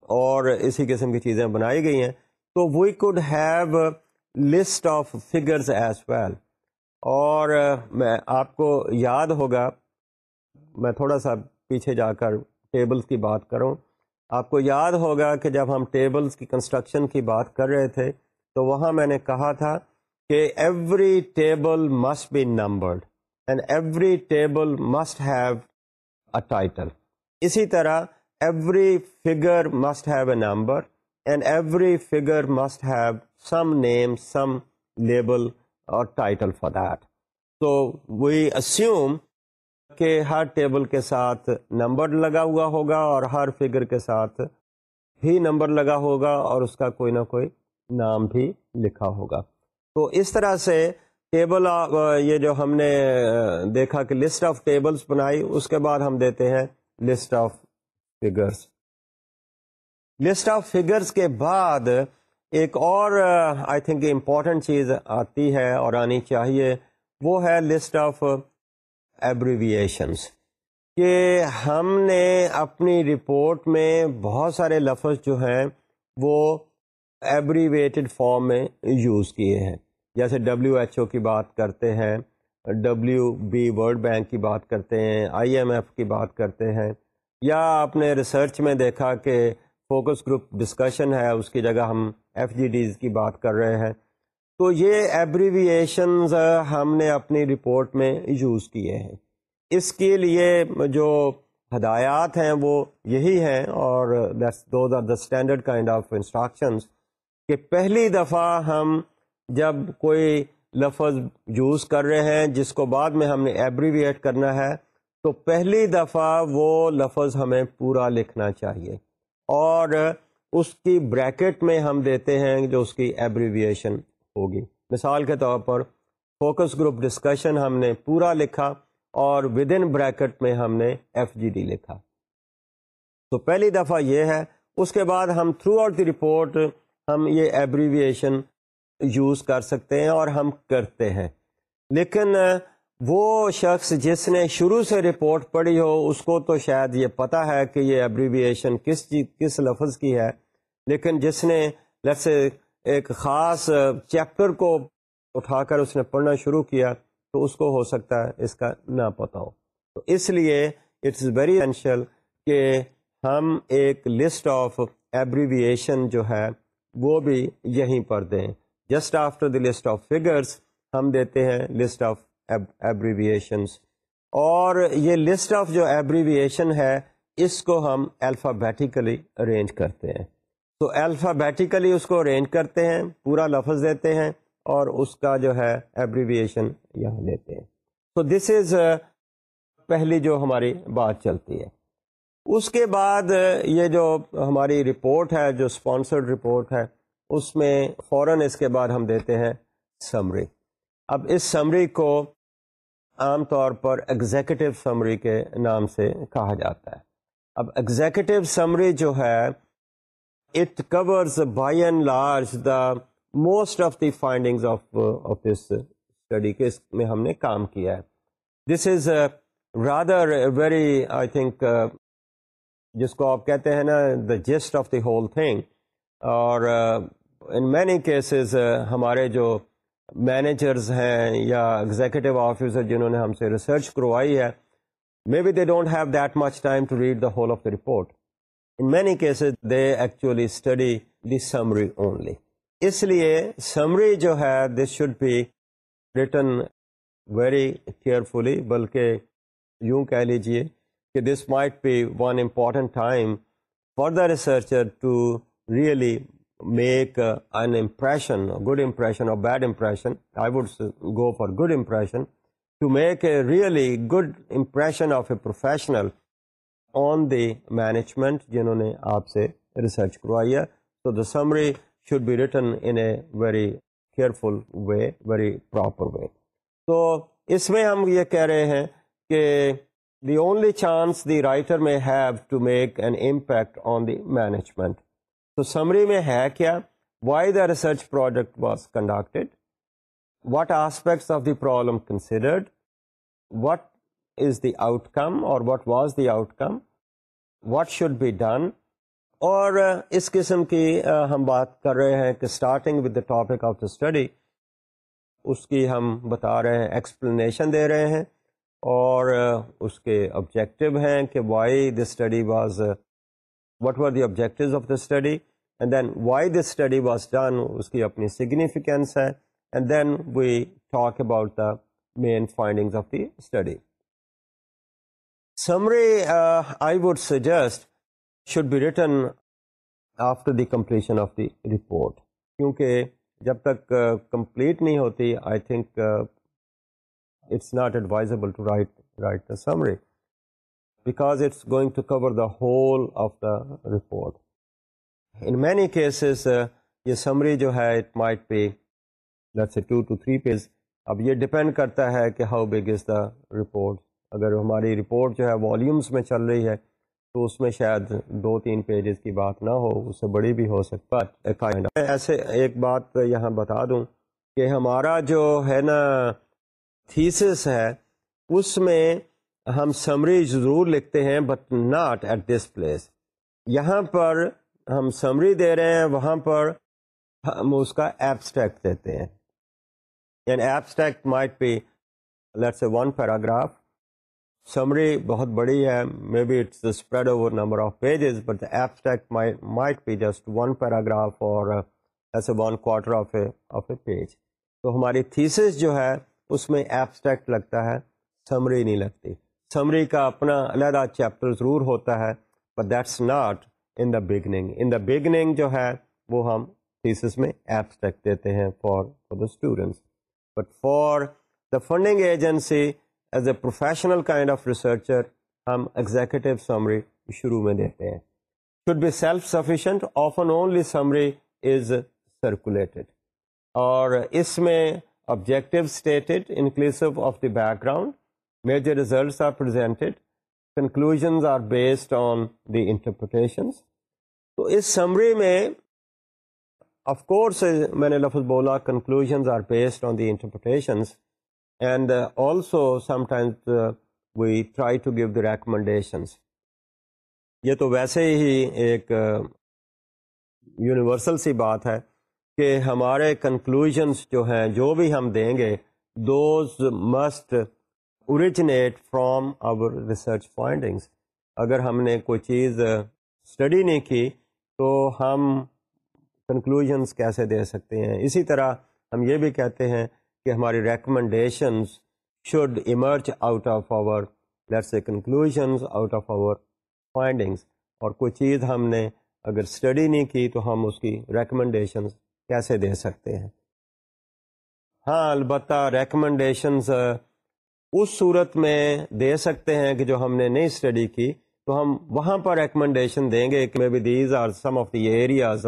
S1: اور اسی قسم کی چیزیں بنائی گئی ہیں، تو we could have list of figures as well اور میں آپ کو یاد ہوگا، میں تھوڑا سا پیچھے جا کر ٹیبلز کی بات کروں۔ آپ کو یاد ہوگا کہ جب ہم ٹیبلز کی کنسٹرکشن کی بات کر رہے تھے، تو وہاں میں نے کہا تھا کہ every table must be numbered and every table must have a title اسی طرح every figure must have a number and every figure must have some name some label اور ٹائٹل فار دیٹ تو وی اسیوم کہ ہر table کے ساتھ number لگا ہوا ہوگا اور ہر فگر کے ساتھ بھی نمبر لگا ہوگا اور اس کا کوئی نہ کوئی نام بھی لکھا ہوگا۔ تو اس طرح سے ٹیبل یہ جو ہم نے دیکھا کہ لسٹ آف ٹیبلز بنائی، اس کے بعد ہم دیتے ہیں list of figures list of figures کے بعد ایک اور آئی تھنک امپورٹنٹ چیز آتی ہے اور آنی چاہیے، وہ ہے لسٹ آف ایبریویشنس کہ ہم نے اپنی رپورٹ میں بہت سارے لفظ جو ہیں وہ ایبریویٹڈ فارم میں یوز کیے ہیں۔ جیسے ڈبلیو ایچ او کی بات کرتے ہیں ڈبلیو بی ورلڈ بینک کی بات کرتے ہیں آئی ایم ایف کی بات کرتے ہیں۔ یا آپ نے ریسرچ میں دیکھا کہ فوکس گروپ ڈسکشن ہے، اس کی جگہ ہم ایف جی ڈیز کی بات کر رہے ہیں۔ تو یہ ایبریویشنز ہم نے اپنی رپورٹ میں یوز کیے ہیں۔ اس کے لیے جو ہدایات ہیں وہ یہی ہیں اور those are the standard kind of instructions کہ پہلی دفعہ ہم جب کوئی لفظ یوز کر رہے ہیں جس کو بعد میں ہم نے ایبریویٹ کرنا ہے تو پہلی دفعہ وہ لفظ ہمیں پورا لکھنا چاہیے۔ اور اس کی بریکٹ میں ہم دیتے ہیں جو اس کی ایبریویشن ہوگی۔ مثال کے طور پر فوکس گروپ ڈسکشن ہم نے پورا لکھا اور ود ان بریکٹ میں ہم نے ایف جی ڈی لکھا۔ تو پہلی دفعہ یہ ہے، اس کے بعد ہم تھرو آؤٹ دی رپورٹ ہم یہ ایبریویشن یوز کر سکتے ہیں اور ہم کرتے ہیں۔ لیکن وہ شخص جس نے شروع سے رپورٹ پڑھی ہو، اس کو تو شاید یہ پتا ہے کہ یہ ایبریویشن کس چیز، کس لفظ کی ہے، لیکن جس نے جیسے ایک خاص چیپٹر کو اٹھا کر اس نے پڑھنا شروع کیا تو اس کو ہو سکتا ہے اس کا نہ پتہ ہو۔ تو اس لیے اٹس ویری اسینشیل کہ ہم ایک لسٹ آف ایبریویشن جو ہے وہ بھی یہیں پر دیں۔ Just after the list of figures ہم دیتے ہیں لسٹ آف ایبریویشنس اور یہ لسٹ آف جو ایبریویشن ہے اس کو ہم الفابیٹیکلی ارینج کرتے ہیں۔ تو الفابیٹیکلی اس کو ارینج کرتے ہیں، پورا لفظ دیتے ہیں اور اس کا جو ہے ایبریویشن یہاں دیتے ہیں۔ تو دس از uh, پہلی جو ہماری بات چلتی ہے۔ اس کے بعد uh, یہ جو ہماری رپورٹ ہے، جو اسپانسرڈ رپورٹ ہے، اس میں فوراً اس کے بعد ہم دیتے ہیں سمری اب اس سمری کو عام طور پر ایگزیکٹو سمری کے نام سے کہا جاتا ہے۔ اب ایگزیکٹو سمری جو ہے it covers by and large the most of the findings of of this study کے اس میں ہم نے کام کیا ہے۔ This is rather very I think جس کو آپ کہتے ہیں نا the gist of the whole thing اور ان مینی کیسز ہمارے جو مینیجرز ہیں یا ایگزیکٹو آفیسر جنہوں نے ہم سے ریسرچ کروائی ہے maybe they don't have that much time to read the whole of the report in many cases they actually study the summary only اس لیے سمری جو ہے this should be written very carefully بلکہ یوں کہہ لیجیے کہ this might be one important time for the researcher to really make an impression good impression اور bad impression I would go for good impression to make a really good impression of a professional on the management جنہوں نے آپ سے research کروائی ہے. So the summary should be written in a very careful way very proper way تو اس میں ہم یہ کہہ رہے ہیں کہ the only chance the writer may have to make an impact on the management تو سمری میں ہے کیا? Why the research project was conducted what aspects of the problem considered what considered, what is the outcome or what was the outcome, what should be done. اور اس قسم کی ہم بات کر رہے ہیں کہ starting with the topic of the study اس کی ہم بتا رہے ہیں ایکسپلینیشن دے رہے ہیں اور اس کے آبجیکٹو ہیں کہ why the study was what were the objectives of the study and then why the study was done اس کی اپنی سگنیفیکینس ہے and then we talk about the main findings of the study completion of the report کیونکہ جب تک complete نہیں ہوتی I think it's not advisable to cover the whole of the report in many cases یہ summary جو ہے اب یہ ڈپینڈ کرتا ہے کہ ہاؤ بےگز دا رپورٹ اگر ہماری رپورٹ جو ہے والیومس میں چل رہی ہے، تو اس میں شاید دو تین پیجز کی بات نہ ہو، اس سے بڑی بھی ہو سکتا ہے۔ ایسے ایک بات یہاں بتا دوں کہ ہمارا جو ہے نا تھیسس ہے، اس میں ہم سمری ضرور لکھتے ہیں but not at this place یہاں پر ہم سمری دے رہے ہیں، وہاں پر ہم اس کا ایبسٹیکٹ دیتے ہیں۔ یعنی abstract might be let's say one paragraph summary بہت بڑی ہے۔ May be it's spread over number of pages but abstract might be just one paragraph اور ایسے one quarter of a of a page تو ہماری تھیسس جو ہے، اس میں ایبسٹیکٹ لگتا ہے سمری نہیں لگتی۔ سمری کا اپنا علیحدہ چیپٹر ضرور ہوتا ہے but that's not in the beginning in the beginning جو ہے، وہ ہم تھیسس میں ایبسٹیکٹ دیتے ہیں for for the students but for the funding agency as a professional kind of researcher ہم ایگزیکٹو سمری شروع میں دیتے ہیں should be self sufficient often only summary is circulated اور اس میں objective stated inclusive of the background, major results are presented, conclusions are based on the interpretations. تو اس سمری میں آف کورس میں نے لفظ بولا conclusions are based on the interpretations and also some times we try to give the recommendations یہ تو ویسے ہی ایک uh, یونیورسل سی بات ہے کہ ہمارے کنکلوژنس جو ہیں، جو بھی ہم دیں گے those must originate from our research findings اگر ہم نے کوئی چیز اسٹڈی نہیں کی، تو ہم کنکلوژنس کیسے دے سکتے ہیں؟ اسی طرح ہم یہ بھی کہتے ہیں کہ ہماری recommendations should emerge out of our let's say conclusions out of our findings اور کوئی چیز ہم نے اگر اسٹڈی نہیں کی تو ہم اس کی ریکمنڈیشنز کیسے دے سکتے ہیں؟ ہاں البتہ ریکمنڈیشنز اس صورت میں دے سکتے ہیں کہ جو ہم نے نہیں اسٹڈی کی تو ہم وہاں پر ریکمنڈیشن دیں گے کہ may be these are some of the areas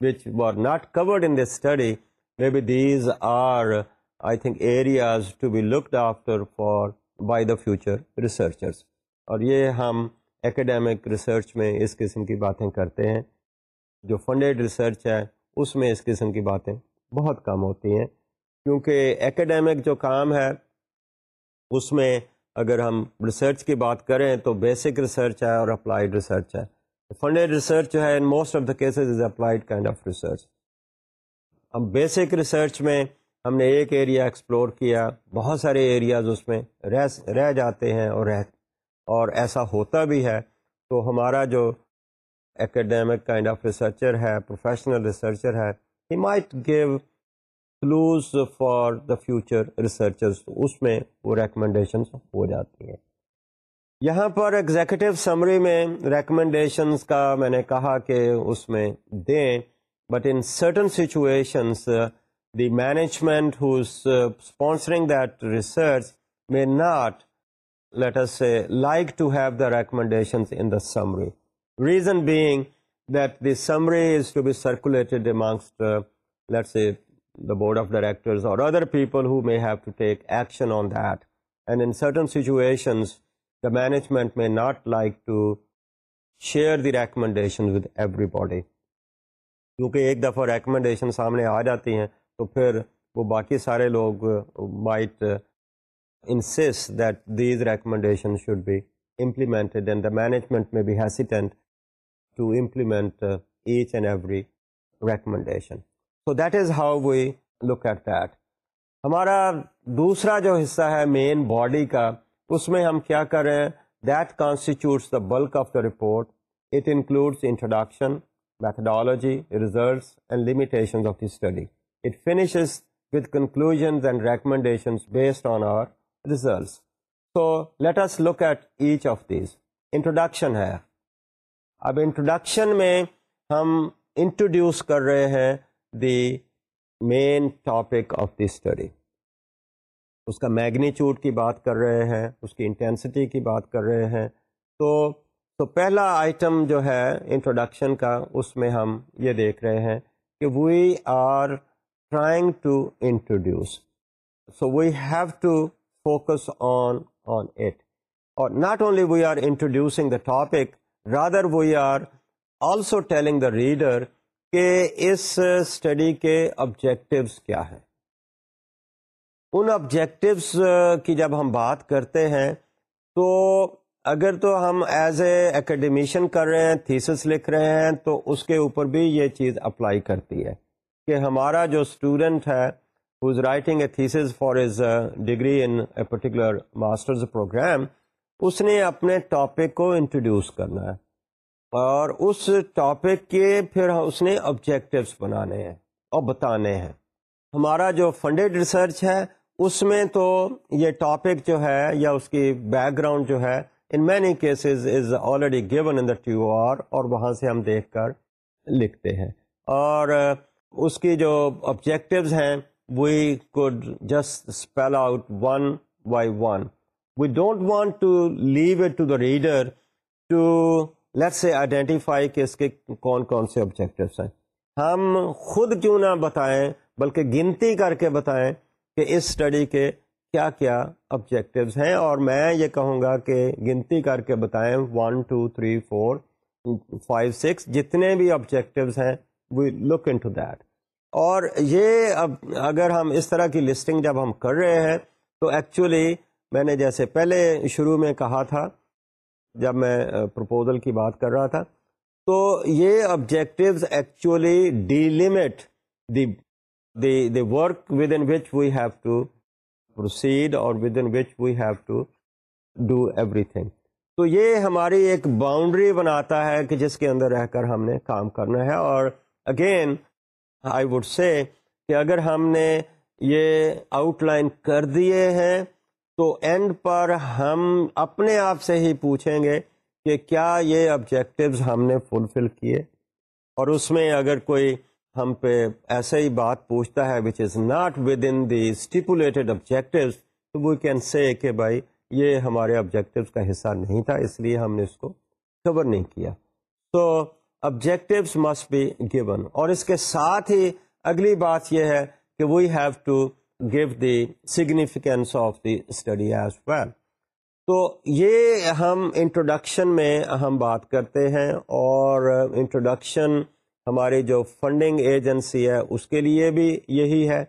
S1: which were not covered in this study may be these are I think areas to be looked after for by the future researchers اور یہ ہم academic research میں اس قسم کی باتیں کرتے ہیں۔ جو فنڈیڈ ریسرچ ہے، اس میں اس قسم کی باتیں بہت کم ہوتی ہیں۔ کیونکہ ایکڈیمک جو کام ہے، اس میں اگر ہم ریسرچ کی بات کریں تو بیسک ریسرچ ہے اور اپلائیڈ ریسرچ ہے۔ فنڈیڈ ریسرچ جو ہے in most of the cases is applied kind of research ہم بیسک ریسرچ میں ہم نے ایک ایریا ایکسپلور کیا، بہت سارے ایریاز اس میں رہ رہ جاتے ہیں اور رہ، اور ایسا ہوتا بھی ہے۔ تو ہمارا جو ایکڈیمک کائنڈ آف ریسرچر ہے پروفیشنل ریسرچر ہے he might give clues for the future researchers اس میں وہ ریکمنڈیشنس ہو جاتی ہیں۔ یہاں پر ایگزیکٹو سمری میں ریکمنڈیشنس کا میں نے کہا کہ اس میں دیں but in certain situations the management who's sponsoring that research may not let's say like to have the recommendations in the summary reason being that the summary is to be circulated amongst, uh, let's say, the board of directors or other people who may have to take action on that. And in certain situations, the management may not like to share the recommendations with everybody. کیونکہ ایک دفعہ recommendation سامنے آ جاتی ہیں تو پھر وہ باقی سارے لوگ might insist that these recommendation should be implemented and the management may be hesitant to implement uh, each and every recommendation. So that is how we look at that. ہمارا دوسرا جو حصہ ہے مین باڈی کا اس میں ہم کیا کر رہے ہیں that constitutes the bulk of the report it includes introduction methodology results and limitation of the study it finishes with conclusions and recommendations based on our results. So let us look at each of these. Introduction ہے اب introduction میں ہم introduce کر رہے ہیں the main topic of the study اس کا magnitude کی بات کر رہے ہیں اس کی انٹینسٹی کی بات کر رہے ہیں تو تو پہلا آئٹم جو ہے انٹروڈکشن کا اس میں ہم یہ دیکھ رہے ہیں کہ we are trying to introduce so we have to focus on on it اور not only we are introducing the topic rather we are also telling the reader کہ اس اسٹڈی کے آبجیکٹیوس کیا ہیں ان آبجیکٹیوس کی جب ہم بات کرتے ہیں، تو اگر تو ہم ایز اے اکیڈمیشین کر رہے ہیں تھیسس لکھ رہے ہیں، تو اس کے اوپر بھی یہ چیز اپلائی کرتی ہے۔ کہ ہمارا جو اسٹوڈنٹ ہے who is writing a thesis for his degree in a particular masters program اس نے اپنے ٹاپک کو انٹروڈیوس کرنا ہے اور اس ٹاپک کے پھر اس نے آبجیکٹیوس بنانے ہیں اور بتانے ہیں۔ ہمارا جو فنڈیڈ ریسرچ ہے، اس میں تو یہ ٹاپک جو ہے یا اس کی بیک گراؤنڈ جو ہے in many cases is already given in the T O R اور وہاں سے ہم دیکھ کر لکھتے ہیں۔ اور اس کی جو آبجیکٹیوز ہیں we could just spell out one by one we don't want to leave it to the reader to let's say identify کہ اس کے کون کون سے آبجیکٹیوس ہیں. ہم خود کیوں نہ بتائیں، بلکہ گنتی کر کے بتائیں کہ اس اسٹڈی کے کیا کیا آبجیکٹیوز ہیں. اور میں یہ کہوں گا کہ گنتی کر کے بتائیں one two three four five six جتنے بھی آبجیکٹیوز ہیں we look into that اور یہ اب اگر ہم اس طرح کی لسٹنگ جب ہم کر رہے ہیں، تو ایکچولی میں نے جیسے پہلے شروع میں کہا تھا، جب میں پرپوزل کی بات کر رہا تھا، تو یہ objectives actually delimit the the work within which we have to proceed اور within which we have to do everything تو یہ ہماری ایک باؤنڈری بناتا ہے کہ جس کے اندر رہ کر ہم نے کام کرنا ہے اور اگین آئی وڈ سے کہ اگر ہم نے یہ آؤٹ لائن کر دیے ہیں، تو اینڈ پر ہم اپنے آپ سے ہی پوچھیں گے کہ کیا یہ آبجیکٹیوز ہم نے فلفل کیے۔ اور اس میں اگر کوئی ہم پہ ایسے ہی بات پوچھتا ہے which is not within the stipulated objectives تو وی کین سے کہ بھائی، یہ ہمارے آبجیکٹیوز کا حصہ نہیں تھا، اس لیے ہم نے اس کو کور نہیں کیا۔ تو آبجیکٹیوز مسٹ بی گیون اور اس کے ساتھ ہی اگلی بات یہ ہے کہ we have to give the significance of the study as well تو یہ ہم انٹروڈکشن میں ہم بات کرتے ہیں اور انٹروڈکشن ہماری جو فنڈنگ ایجنسی ہے اس کے لیے بھی یہی ہے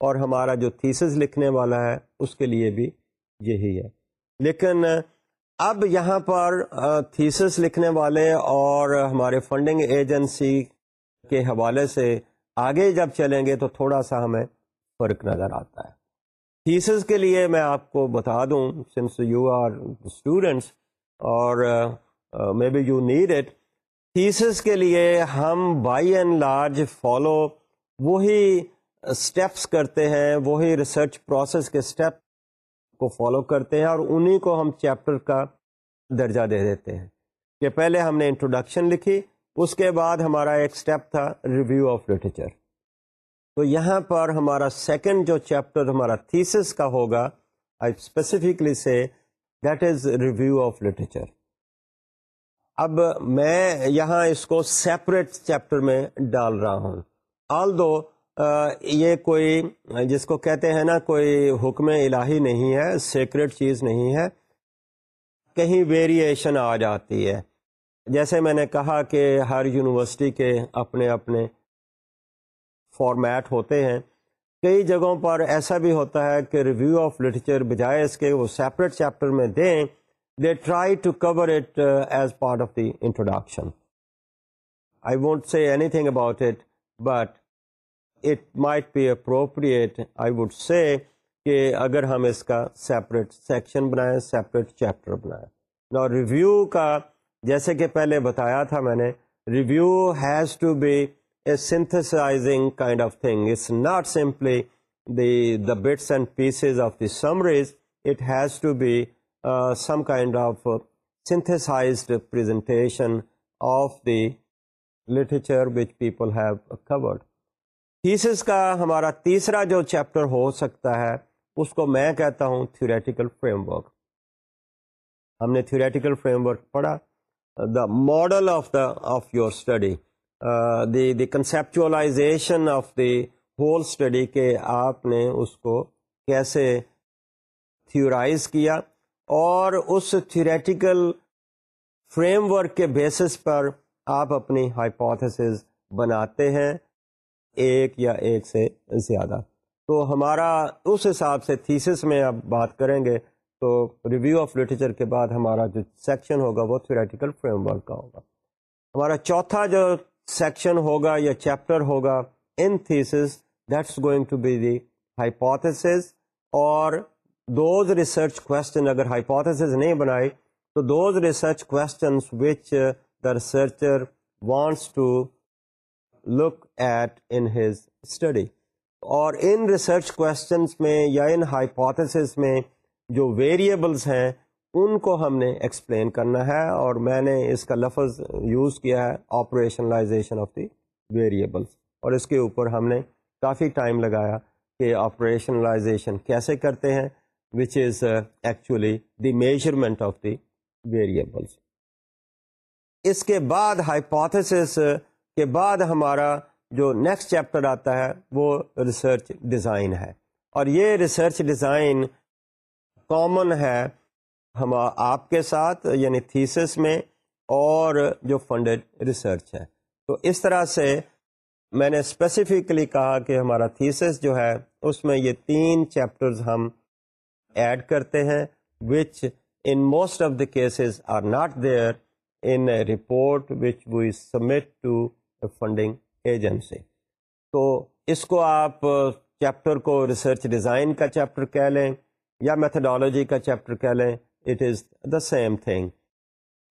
S1: اور ہمارا جو تھیسز لکھنے والا ہے اس کے لیے بھی یہی ہے. لیکن اب یہاں پر تھیسس لکھنے والے اور ہمارے فنڈنگ ایجنسی کے حوالے سے آگے جب چلیں گے تو تھوڑا سا ہمیں فرق نظر آتا ہے۔ تھیسس کے لیے میں آپ کو بتا دوں سنس یو آر اسٹوڈنٹس اور may be you need it thesis کے لیے ہم بائی اینڈ لارج فالو وہی اسٹیپس کرتے ہیں، وہی ریسرچ پروسیس کے اسٹیپ کو فالو کرتے ہیں اور انہی کو ہم چیپٹر کا درجہ دے دیتے ہیں۔ کہ پہلے ہم نے انٹروڈکشن لکھی، اس کے بعد ہمارا ایک اسٹیپ تھا ریویو آف لٹریچر تو یہاں پر ہمارا سیکنڈ جو چیپٹر ہمارا تھیسس کا ہوگا I specifically say that is review of literature اب میں یہاں اس کو سیپریٹ چیپٹر میں ڈال رہا ہوں۔ آل دو یہ کوئی جس کو کہتے ہیں نا، کوئی حکم الہی نہیں ہے، سیکرٹ چیز نہیں ہے۔ کہیں ویریشن آ جاتی ہے۔ جیسے میں نے کہا کہ ہر یونیورسٹی کے اپنے اپنے فارمیٹ ہوتے ہیں۔ کئی جگہوں پر ایسا بھی ہوتا ہے کہ ریویو آف لٹریچر بجائے اس کے وہ سیپریٹ چیپٹر میں دیں they try to cover it as part of the introduction I won't see anything about it but it might be appropriate I would say کہ اگر ہم اس کا سیپریٹ سیکشن بنائیں سیپریٹ چیپٹر بنائیں۔ نا ریویو کا جیسے کہ پہلے بتایا تھا میں نے review has to be a synthesising kind of thing it's not simply the the bits and pieces of the summaries it has to be some kind of synthesised presentation of the literature which people have covered thesis کا ہمارا تیسرا جو chapter ہو سکتا ہے، اس کو میں کہتا ہوں تھیوریٹیکل فریم ورک ہم نے تھیوریٹیکل فریم ورک پڑھا the model of the of your study the the conceptualisation of the whole study کے آپ نے اس کو کیسے تھیورائز کیا۔ اور اس تھیوریٹیکل فریم ورک کے بیسس پر آپ اپنی ہائپوتھس بناتے ہیں۔ ایک یا ایک سے زیادہ۔ تو ہمارا اس حساب سے تھیسس میں اب بات کریں گے تو ریویو آف لٹریچر کے بعد ہمارا جو سیکشن ہوگا وہ تھیوریٹیکل فریم ورک کا ہوگا۔ ہمارا چوتھا جو سیکشن ہوگا یا چیپٹر ہوگا in thesis that's going to be the hypothesis اور دوز ریسرچ کوشچن اگر ہائپوتھس نہیں بنائی تو those research questions which the researcher wants to look at in his study اور ان ریسرچ کوشچنس میں یا ان ہائپوتھس میں جو ویریبلس ہیں، ان کو ہم نے ایکسپلین کرنا ہے اور میں نے اس کا لفظ یوز کیا ہے آپریشنلائزیشن آف دی ویریبلس اور اس کے اوپر ہم نے کافی ٹائم لگایا کہ آپریشنلائزیشن کیسے کرتے ہیں which is actually the measurement of the variables اس کے بعد ہائپوتھس کے بعد ہمارا جو نیکسٹ چیپٹر آتا ہے، وہ ریسرچ ڈیزائن ہے۔ اور یہ ریسرچ ڈیزائن کامن ہے ہم آپ کے ساتھ یعنی تھیسس میں، اور جو فنڈیڈ ریسرچ ہے۔ تو اس طرح سے میں نے اسپیسیفکلی کہا کہ ہمارا تھیسس جو ہے، اس میں یہ تین چیپٹرز ہم ایڈ کرتے ہیں which in most of the cases are not there in report which we submit to funding agency تو اس کو آپ چیپٹر کو ریسرچ ڈیزائن کا چیپٹر کہہ لیں یا میتھڈالوجی کا چیپٹر کہہ لیں it is the same thing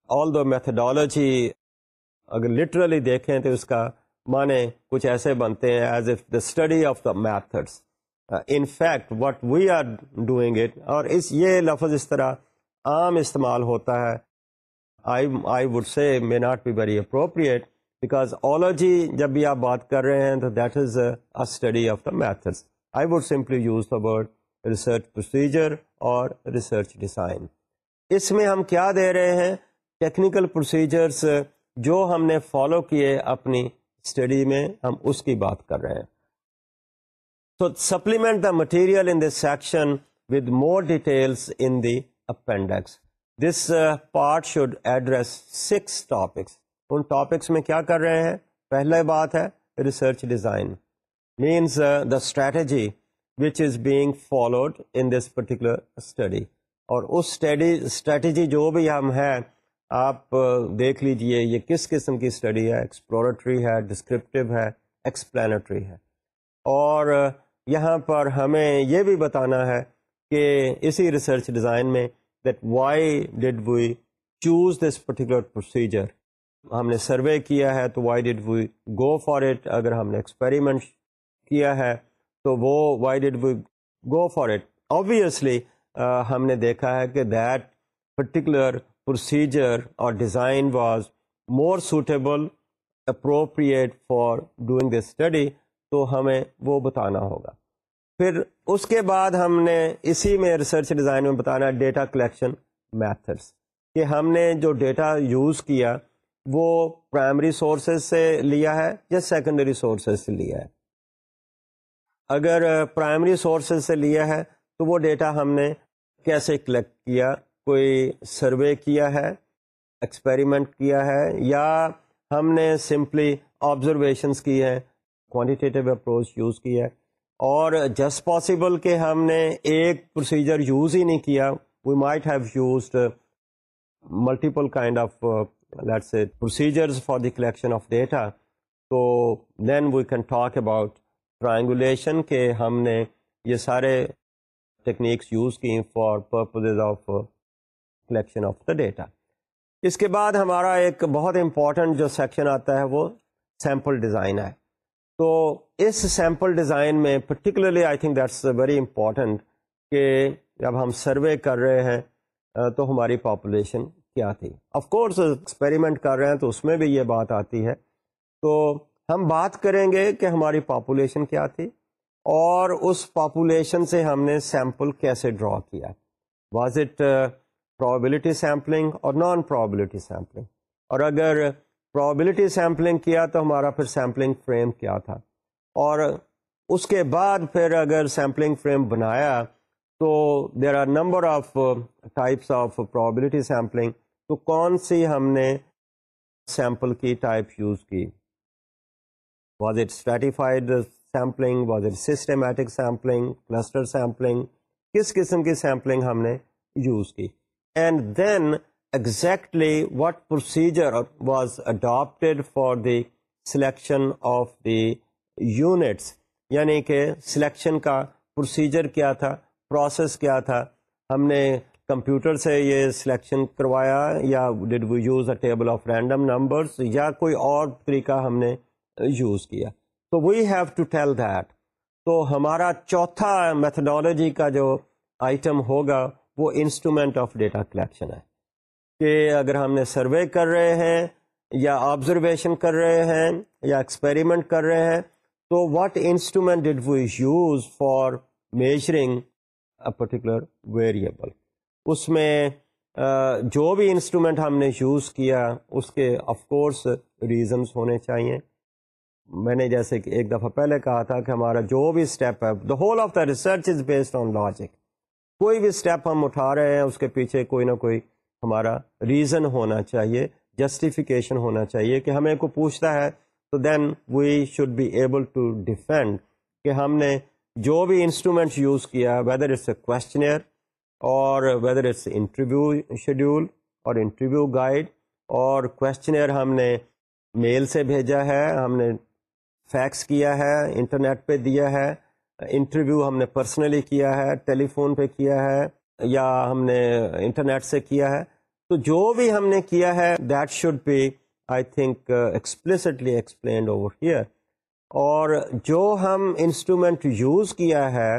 S1: although methodology اگر لٹرلی دیکھیں تو اس کا معنی کچھ ایسے بنتے ہیں as if the study of the methods in fact what we are doing it اور اس، یہ لفظ اس طرح عام استعمال ہوتا ہے. I would say may not be very appropriate because ology جب بھی آپ بات کر رہے ہیں تو that is a study of the methods I would simply use the word research procedure اور ریسرچ ڈیزائن اس میں ہم کیا دے رہے ہیں ٹیکنیکل پروسیجرس جو ہم نے فالو کیے اپنی اسٹڈی میں ہم اس کی بات کر رہے ہیں تو supplement the material in this section with more details in the appendix this part should address six topics in topics میں کیا کر رہے ہیں؟ پہلے بات ہے research design means the strategy which is being followed in this particular study اور اس اسٹڈی اسٹریٹجی جو بھی ہم ہے آپ uh, دیکھ لیجیے یہ کس قسم کی اسٹڈی ہے؟ ایکسپلورٹری ہے ڈسکرپٹیو ہے ایکسپلینٹری ہے۔ اور uh, یہاں پر ہمیں یہ بھی بتانا ہے کہ اسی ریسرچ ڈیزائن میں that why did we choose this particular procedure ہم نے سروے کیا ہے تو why did we go for it اگر ہم نے ایکسپیریمنٹ کیا ہے تو وہ why did we go for it obviously ہم نے دیکھا ہے کہ دیٹ پرٹیکولر پروسیجر اور design was more suitable appropriate for doing this study تو ہمیں وہ بتانا ہوگا۔ پھر اس کے بعد ہم نے اسی میں ریسرچ ڈیزائن میں بتانا ڈیٹا کلیکشن میتھڈس کہ ہم نے جو ڈیٹا یوز کیا وہ پرائمری سورسز سے لیا ہے یا سیکنڈری سورسز سے لیا ہے؟ اگر پرائمری سورسز سے لیا ہے تو وہ ڈیٹا ہم نے کیسے کلیکٹ کیا؟ کوئی سروے کیا ہے؟ ایکسپیریمنٹ کیا ہے؟ یا ہم نے سمپلی آبزرویشنس کی ہے کوانٹیٹیو اپروچ یوز کی ہے؟ اور جسٹ پاسبل کہ ہم نے ایک پروسیجر یوز ہی نہیں کیا we might have used multiple kind of let's procedures for the collection of data so then we can talk about triangulation کہ ہم نے یہ سارے ٹیکنیکس یوز کی for purpose of collection of the data اس کے بعد ہمارا ایک بہت امپورٹنٹ جو سیکشن آتا ہے وہ سیمپل ڈیزائن ہے تو اس سیمپل ڈیزائن میں particularly I think that's very important کہ جب ہم سروے کر رہے ہیں تو ہماری پاپولیشن کیا تھی۔ آف کورس ایکسپیریمنٹ کر رہے ہیں تو اس میں بھی یہ بات آتی ہے۔ تو ہم بات کریں گے کہ ہماری پاپولیشن کیا تھی اور اس پاپولیشن سے ہم نے سیمپل کیسے ڈرا کیا۔ واز اٹ پرابلٹی سیمپلنگ اور نان پرابلٹی سیمپلنگ اور اگر پرابلٹی سیمپلنگ کیا تو ہمارا پھر سیمپلنگ فریم کیا تھا۔ اور اس کے بعد پھر اگر سیمپلنگ فریم بنایا تو there are number of types of probability sampling تو کون سی ہم نے سیمپل کی ٹائپ یوز کی؟ Was it stratified sampling was it systematic sampling cluster sampling کس قسم کی سیمپلنگ ہم نے یوز کی؟ And then exactly what procedure was adapted for the selection of the units یعنی کہ سلیکشن کا پروسیجر کیا تھا؟ پروسیس کیا تھا؟ ہم نے کمپیوٹر سے یہ سلیکشن کروایا یا did we use a table of random numbers یا کوئی اور طریقہ ہم نے یوز کیا؟ تو we have to tell that تو ہمارا چوتھا میتھڈالوجی کا جو آئٹم ہوگا وہ انسٹرومینٹ آف ڈیٹا کلیکشن ہے۔ کہ اگر ہم نے سروے کر رہے ہیں یا آبزرویشن کر رہے ہیں یا ایکسپیریمنٹ کر رہے ہیں، تو what instrument did we use for measuring particular variable اس میں جو بھی انسٹرومینٹ ہم نے یوز کیا، اس کے آف کورس ریزنس ہونے چاہیے۔ میں نے جیسے کہ ایک دفعہ پہلے کہا تھا کہ ہمارا جو بھی اسٹیپ ہے the whole of the research is based on logic کوئی بھی اسٹیپ ہم اٹھا رہے ہیں، اس کے پیچھے کوئی نہ کوئی ہمارا ریزن ہونا چاہیے جسٹیفیکیشن ہونا چاہیے کہ ہمیں کو پوچھتا ہے۔ تو then we should be able to defend کہ ہم نے جو بھی انسٹرومینٹ یوز کیا ویدر اٹس اے کوشچنئر اور ویدر اٹس انٹرویو شیڈیول اور انٹرویو گائیڈ اور کوشچنئر ہم نے میل سے بھیجا ہے، ہم نے فیکس کیا ہے انٹرنیٹ پہ دیا ہے انٹرویو ہم نے پرسنلی کیا ہے ٹیلی فون پہ کیا ہے یا ہم نے انٹرنیٹ سے کیا ہے۔ تو جو بھی ہم نے کیا ہے that should be I think explicitly explained over here اور جو ہم انسٹرومینٹ یوز کیا ہے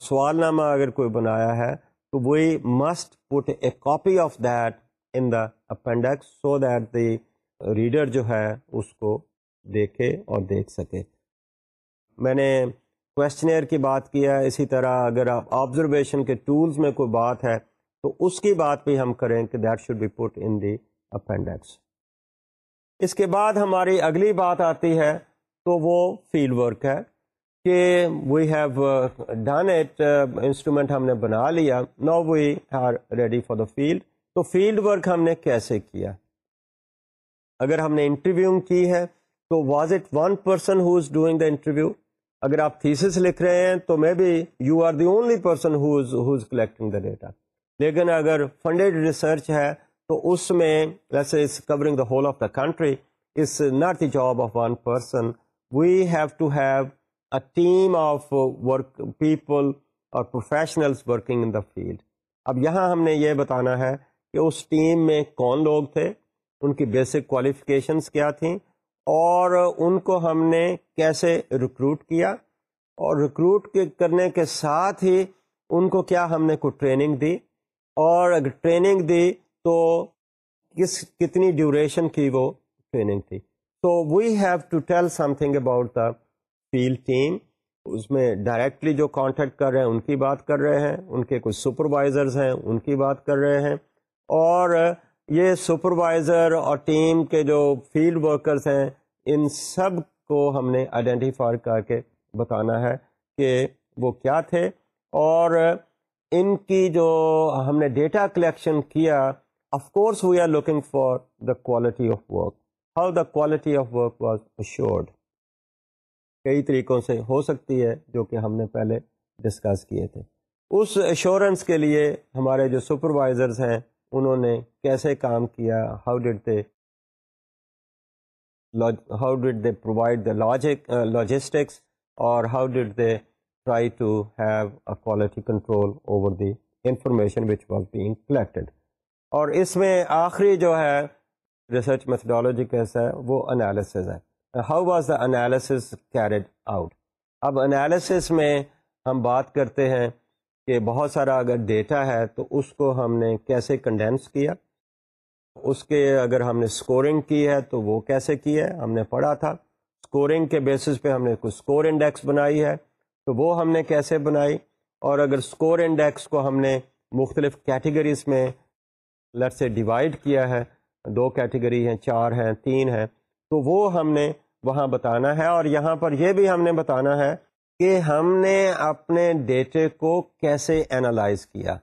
S1: سوال نامہ اگر کوئی بنایا ہے تو we must put a copy of that in the appendix so that the reader جو ہے اس کو دیکھے اور دیکھ سکے۔ میں نے کوشچنئر کی بات کیا اسی طرح اگر آپ آبزرویشن کے ٹولز میں کوئی بات ہے تو اس کی بات بھی ہم کریں کہ that should be put in the appendix اس کے بعد ہماری اگلی بات آتی ہے تو وہ فیلڈ ورک ہے۔ کہ we have done it instrument ہم نے بنا لیا۔ Now we are ready for the field تو فیلڈ ورک ہم نے کیسے کیا؟ اگر ہم نے انٹرویو کی ہے، تو was it one person who is doing the interview اگر آپ تھیسس لکھ رہے ہیں، تو maybe you are the only person who is collecting the data لیکن اگر فنڈیڈ ریسرچ ہے، تو اس میں covering the whole of the country is not the job of one person we have to have team of work people اور professionals working in the field اب یہاں ہم نے یہ بتانا ہے کہ اس ٹیم میں کون لوگ تھے، ان کی بیسک کوالیفکیشنس کیا تھیں، اور ان کو ہم نے کیسے ریکروٹ کیا، اور ریکروٹ کرنے کے ساتھ ہی ان کو کیا ہم نے کوئی ٹریننگ دی، اور اگر ٹریننگ دی تو کس، کتنی ڈیوریشن کی وہ ٹریننگ تھی۔ تو we have to tell something about the field team اس میں ڈائریکٹلی جو کانٹیکٹ کر رہے ہیں، ان کی بات کر رہے ہیں، ان کے کچھ سپروائزرز ہیں، ان کی بات کر رہے ہیں۔ اور یہ سپروائزر اور ٹیم کے جو فیلڈ ورکرز ہیں، ان سب کو ہم نے آئیڈینٹیفائی کر کے بتانا ہے کہ وہ کیا تھے۔ اور ان کی جو ہم نے ڈیٹا کلیکشن کیا of course we are looking for the quality of work how the quality of work was assured کئی طریقوں سے ہو سکتی ہے جو کہ ہم نے پہلے ڈسکس کیے تھے۔ اس ایشورنس کے لیے ہمارے جو سپروائزرز ہیں، انہوں نے کیسے کام کیا؟ How did they how did they provide the logic logistics اور how did they try to have a quality control over the information which was being collected اور اس میں آخری جو ہے ریسرچ میتھڈالوجی کیسا ہے، وہ انالیسز ہے۔ How was the analysis carried out اب انالیسس میں ہم بات کرتے ہیں کہ بہت سارا اگر ڈیٹا ہے تو اس کو ہم نے کیسے کنڈینس کیا؟ اس کے اگر ہم نے اسکورنگ کی ہے تو وہ کیسے کی ہے؟ ہم نے پڑھا تھا۔ اسکورنگ کے بیسس پہ ہم نے کوئی اسکور انڈیکس بنائی ہے۔ تو وہ ہم نے کیسے بنائی؟ اور اگر اسکور انڈیکس کو ہم نے مختلف کیٹیگریز میں لٹ سے ڈیوائڈ کیا ہے، دو کیٹیگری ہیں، چار ہیں، تین ہیں تو وہ ہم نے وہاں بتانا ہے اور یہاں پر یہ بھی ہم نے بتانا ہے کہ ہم نے اپنے ڈیٹے کو کیسے اینالائز کیا۔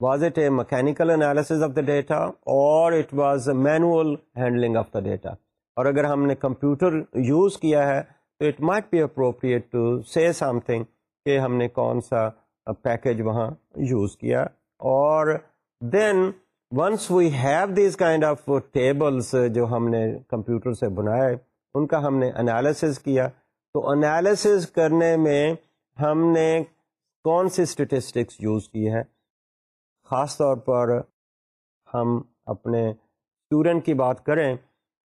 S1: Was it a mechanical analysis of the data اور it was a manual handling of the data. اور اگر ہم نے کمپیوٹر یوز کیا ہے تو it might be appropriate to say something کہ ہم نے کون سا پیکج وہاں یوز کیا۔ اور then once we have these kind of tables جو ہم نے کمپیوٹر سے بنائے ان کا ہم نے انالیسز کیا۔ تو انالیسز کرنے میں ہم نے کون سی اسٹیٹسٹکس یوز کی ہے خاص طور پر ہم اپنے اسٹوڈنٹ کی بات کریں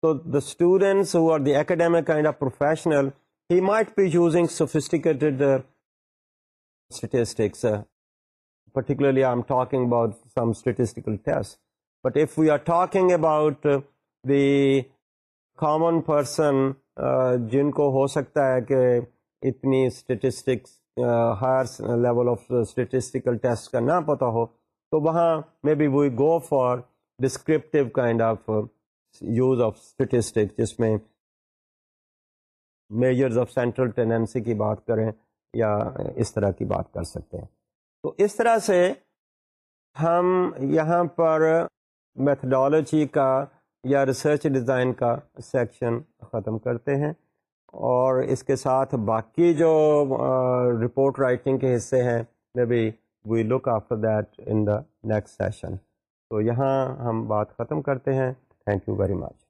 S1: تو the students who are the academic kind of professional he might be using sophisticated statistics particularly I'm talking about some statistical tests. But if we are talking about uh, the common person, جن کو ہو سکتا ہے کہ اتنی statistics higher level of statistical test کا نہ پتہ ہو تو وہاں maybe we go for descriptive kind of use of statistics جس میں میجرز آف سینٹرل ٹینڈنسی کی بات کریں یا اس طرح کی بات کر سکتے ہیں تو اس طرح سے ہم یہاں پر میتھڈالوجی کا یا ریسرچ ڈیزائن کا سیکشن ختم کرتے ہیں اور اس کے ساتھ باقی جو رپورٹ رائٹنگ کے حصے ہیں، maybe we look after that in the next session تو یہاں ہم بات ختم کرتے ہیں. Thank you very much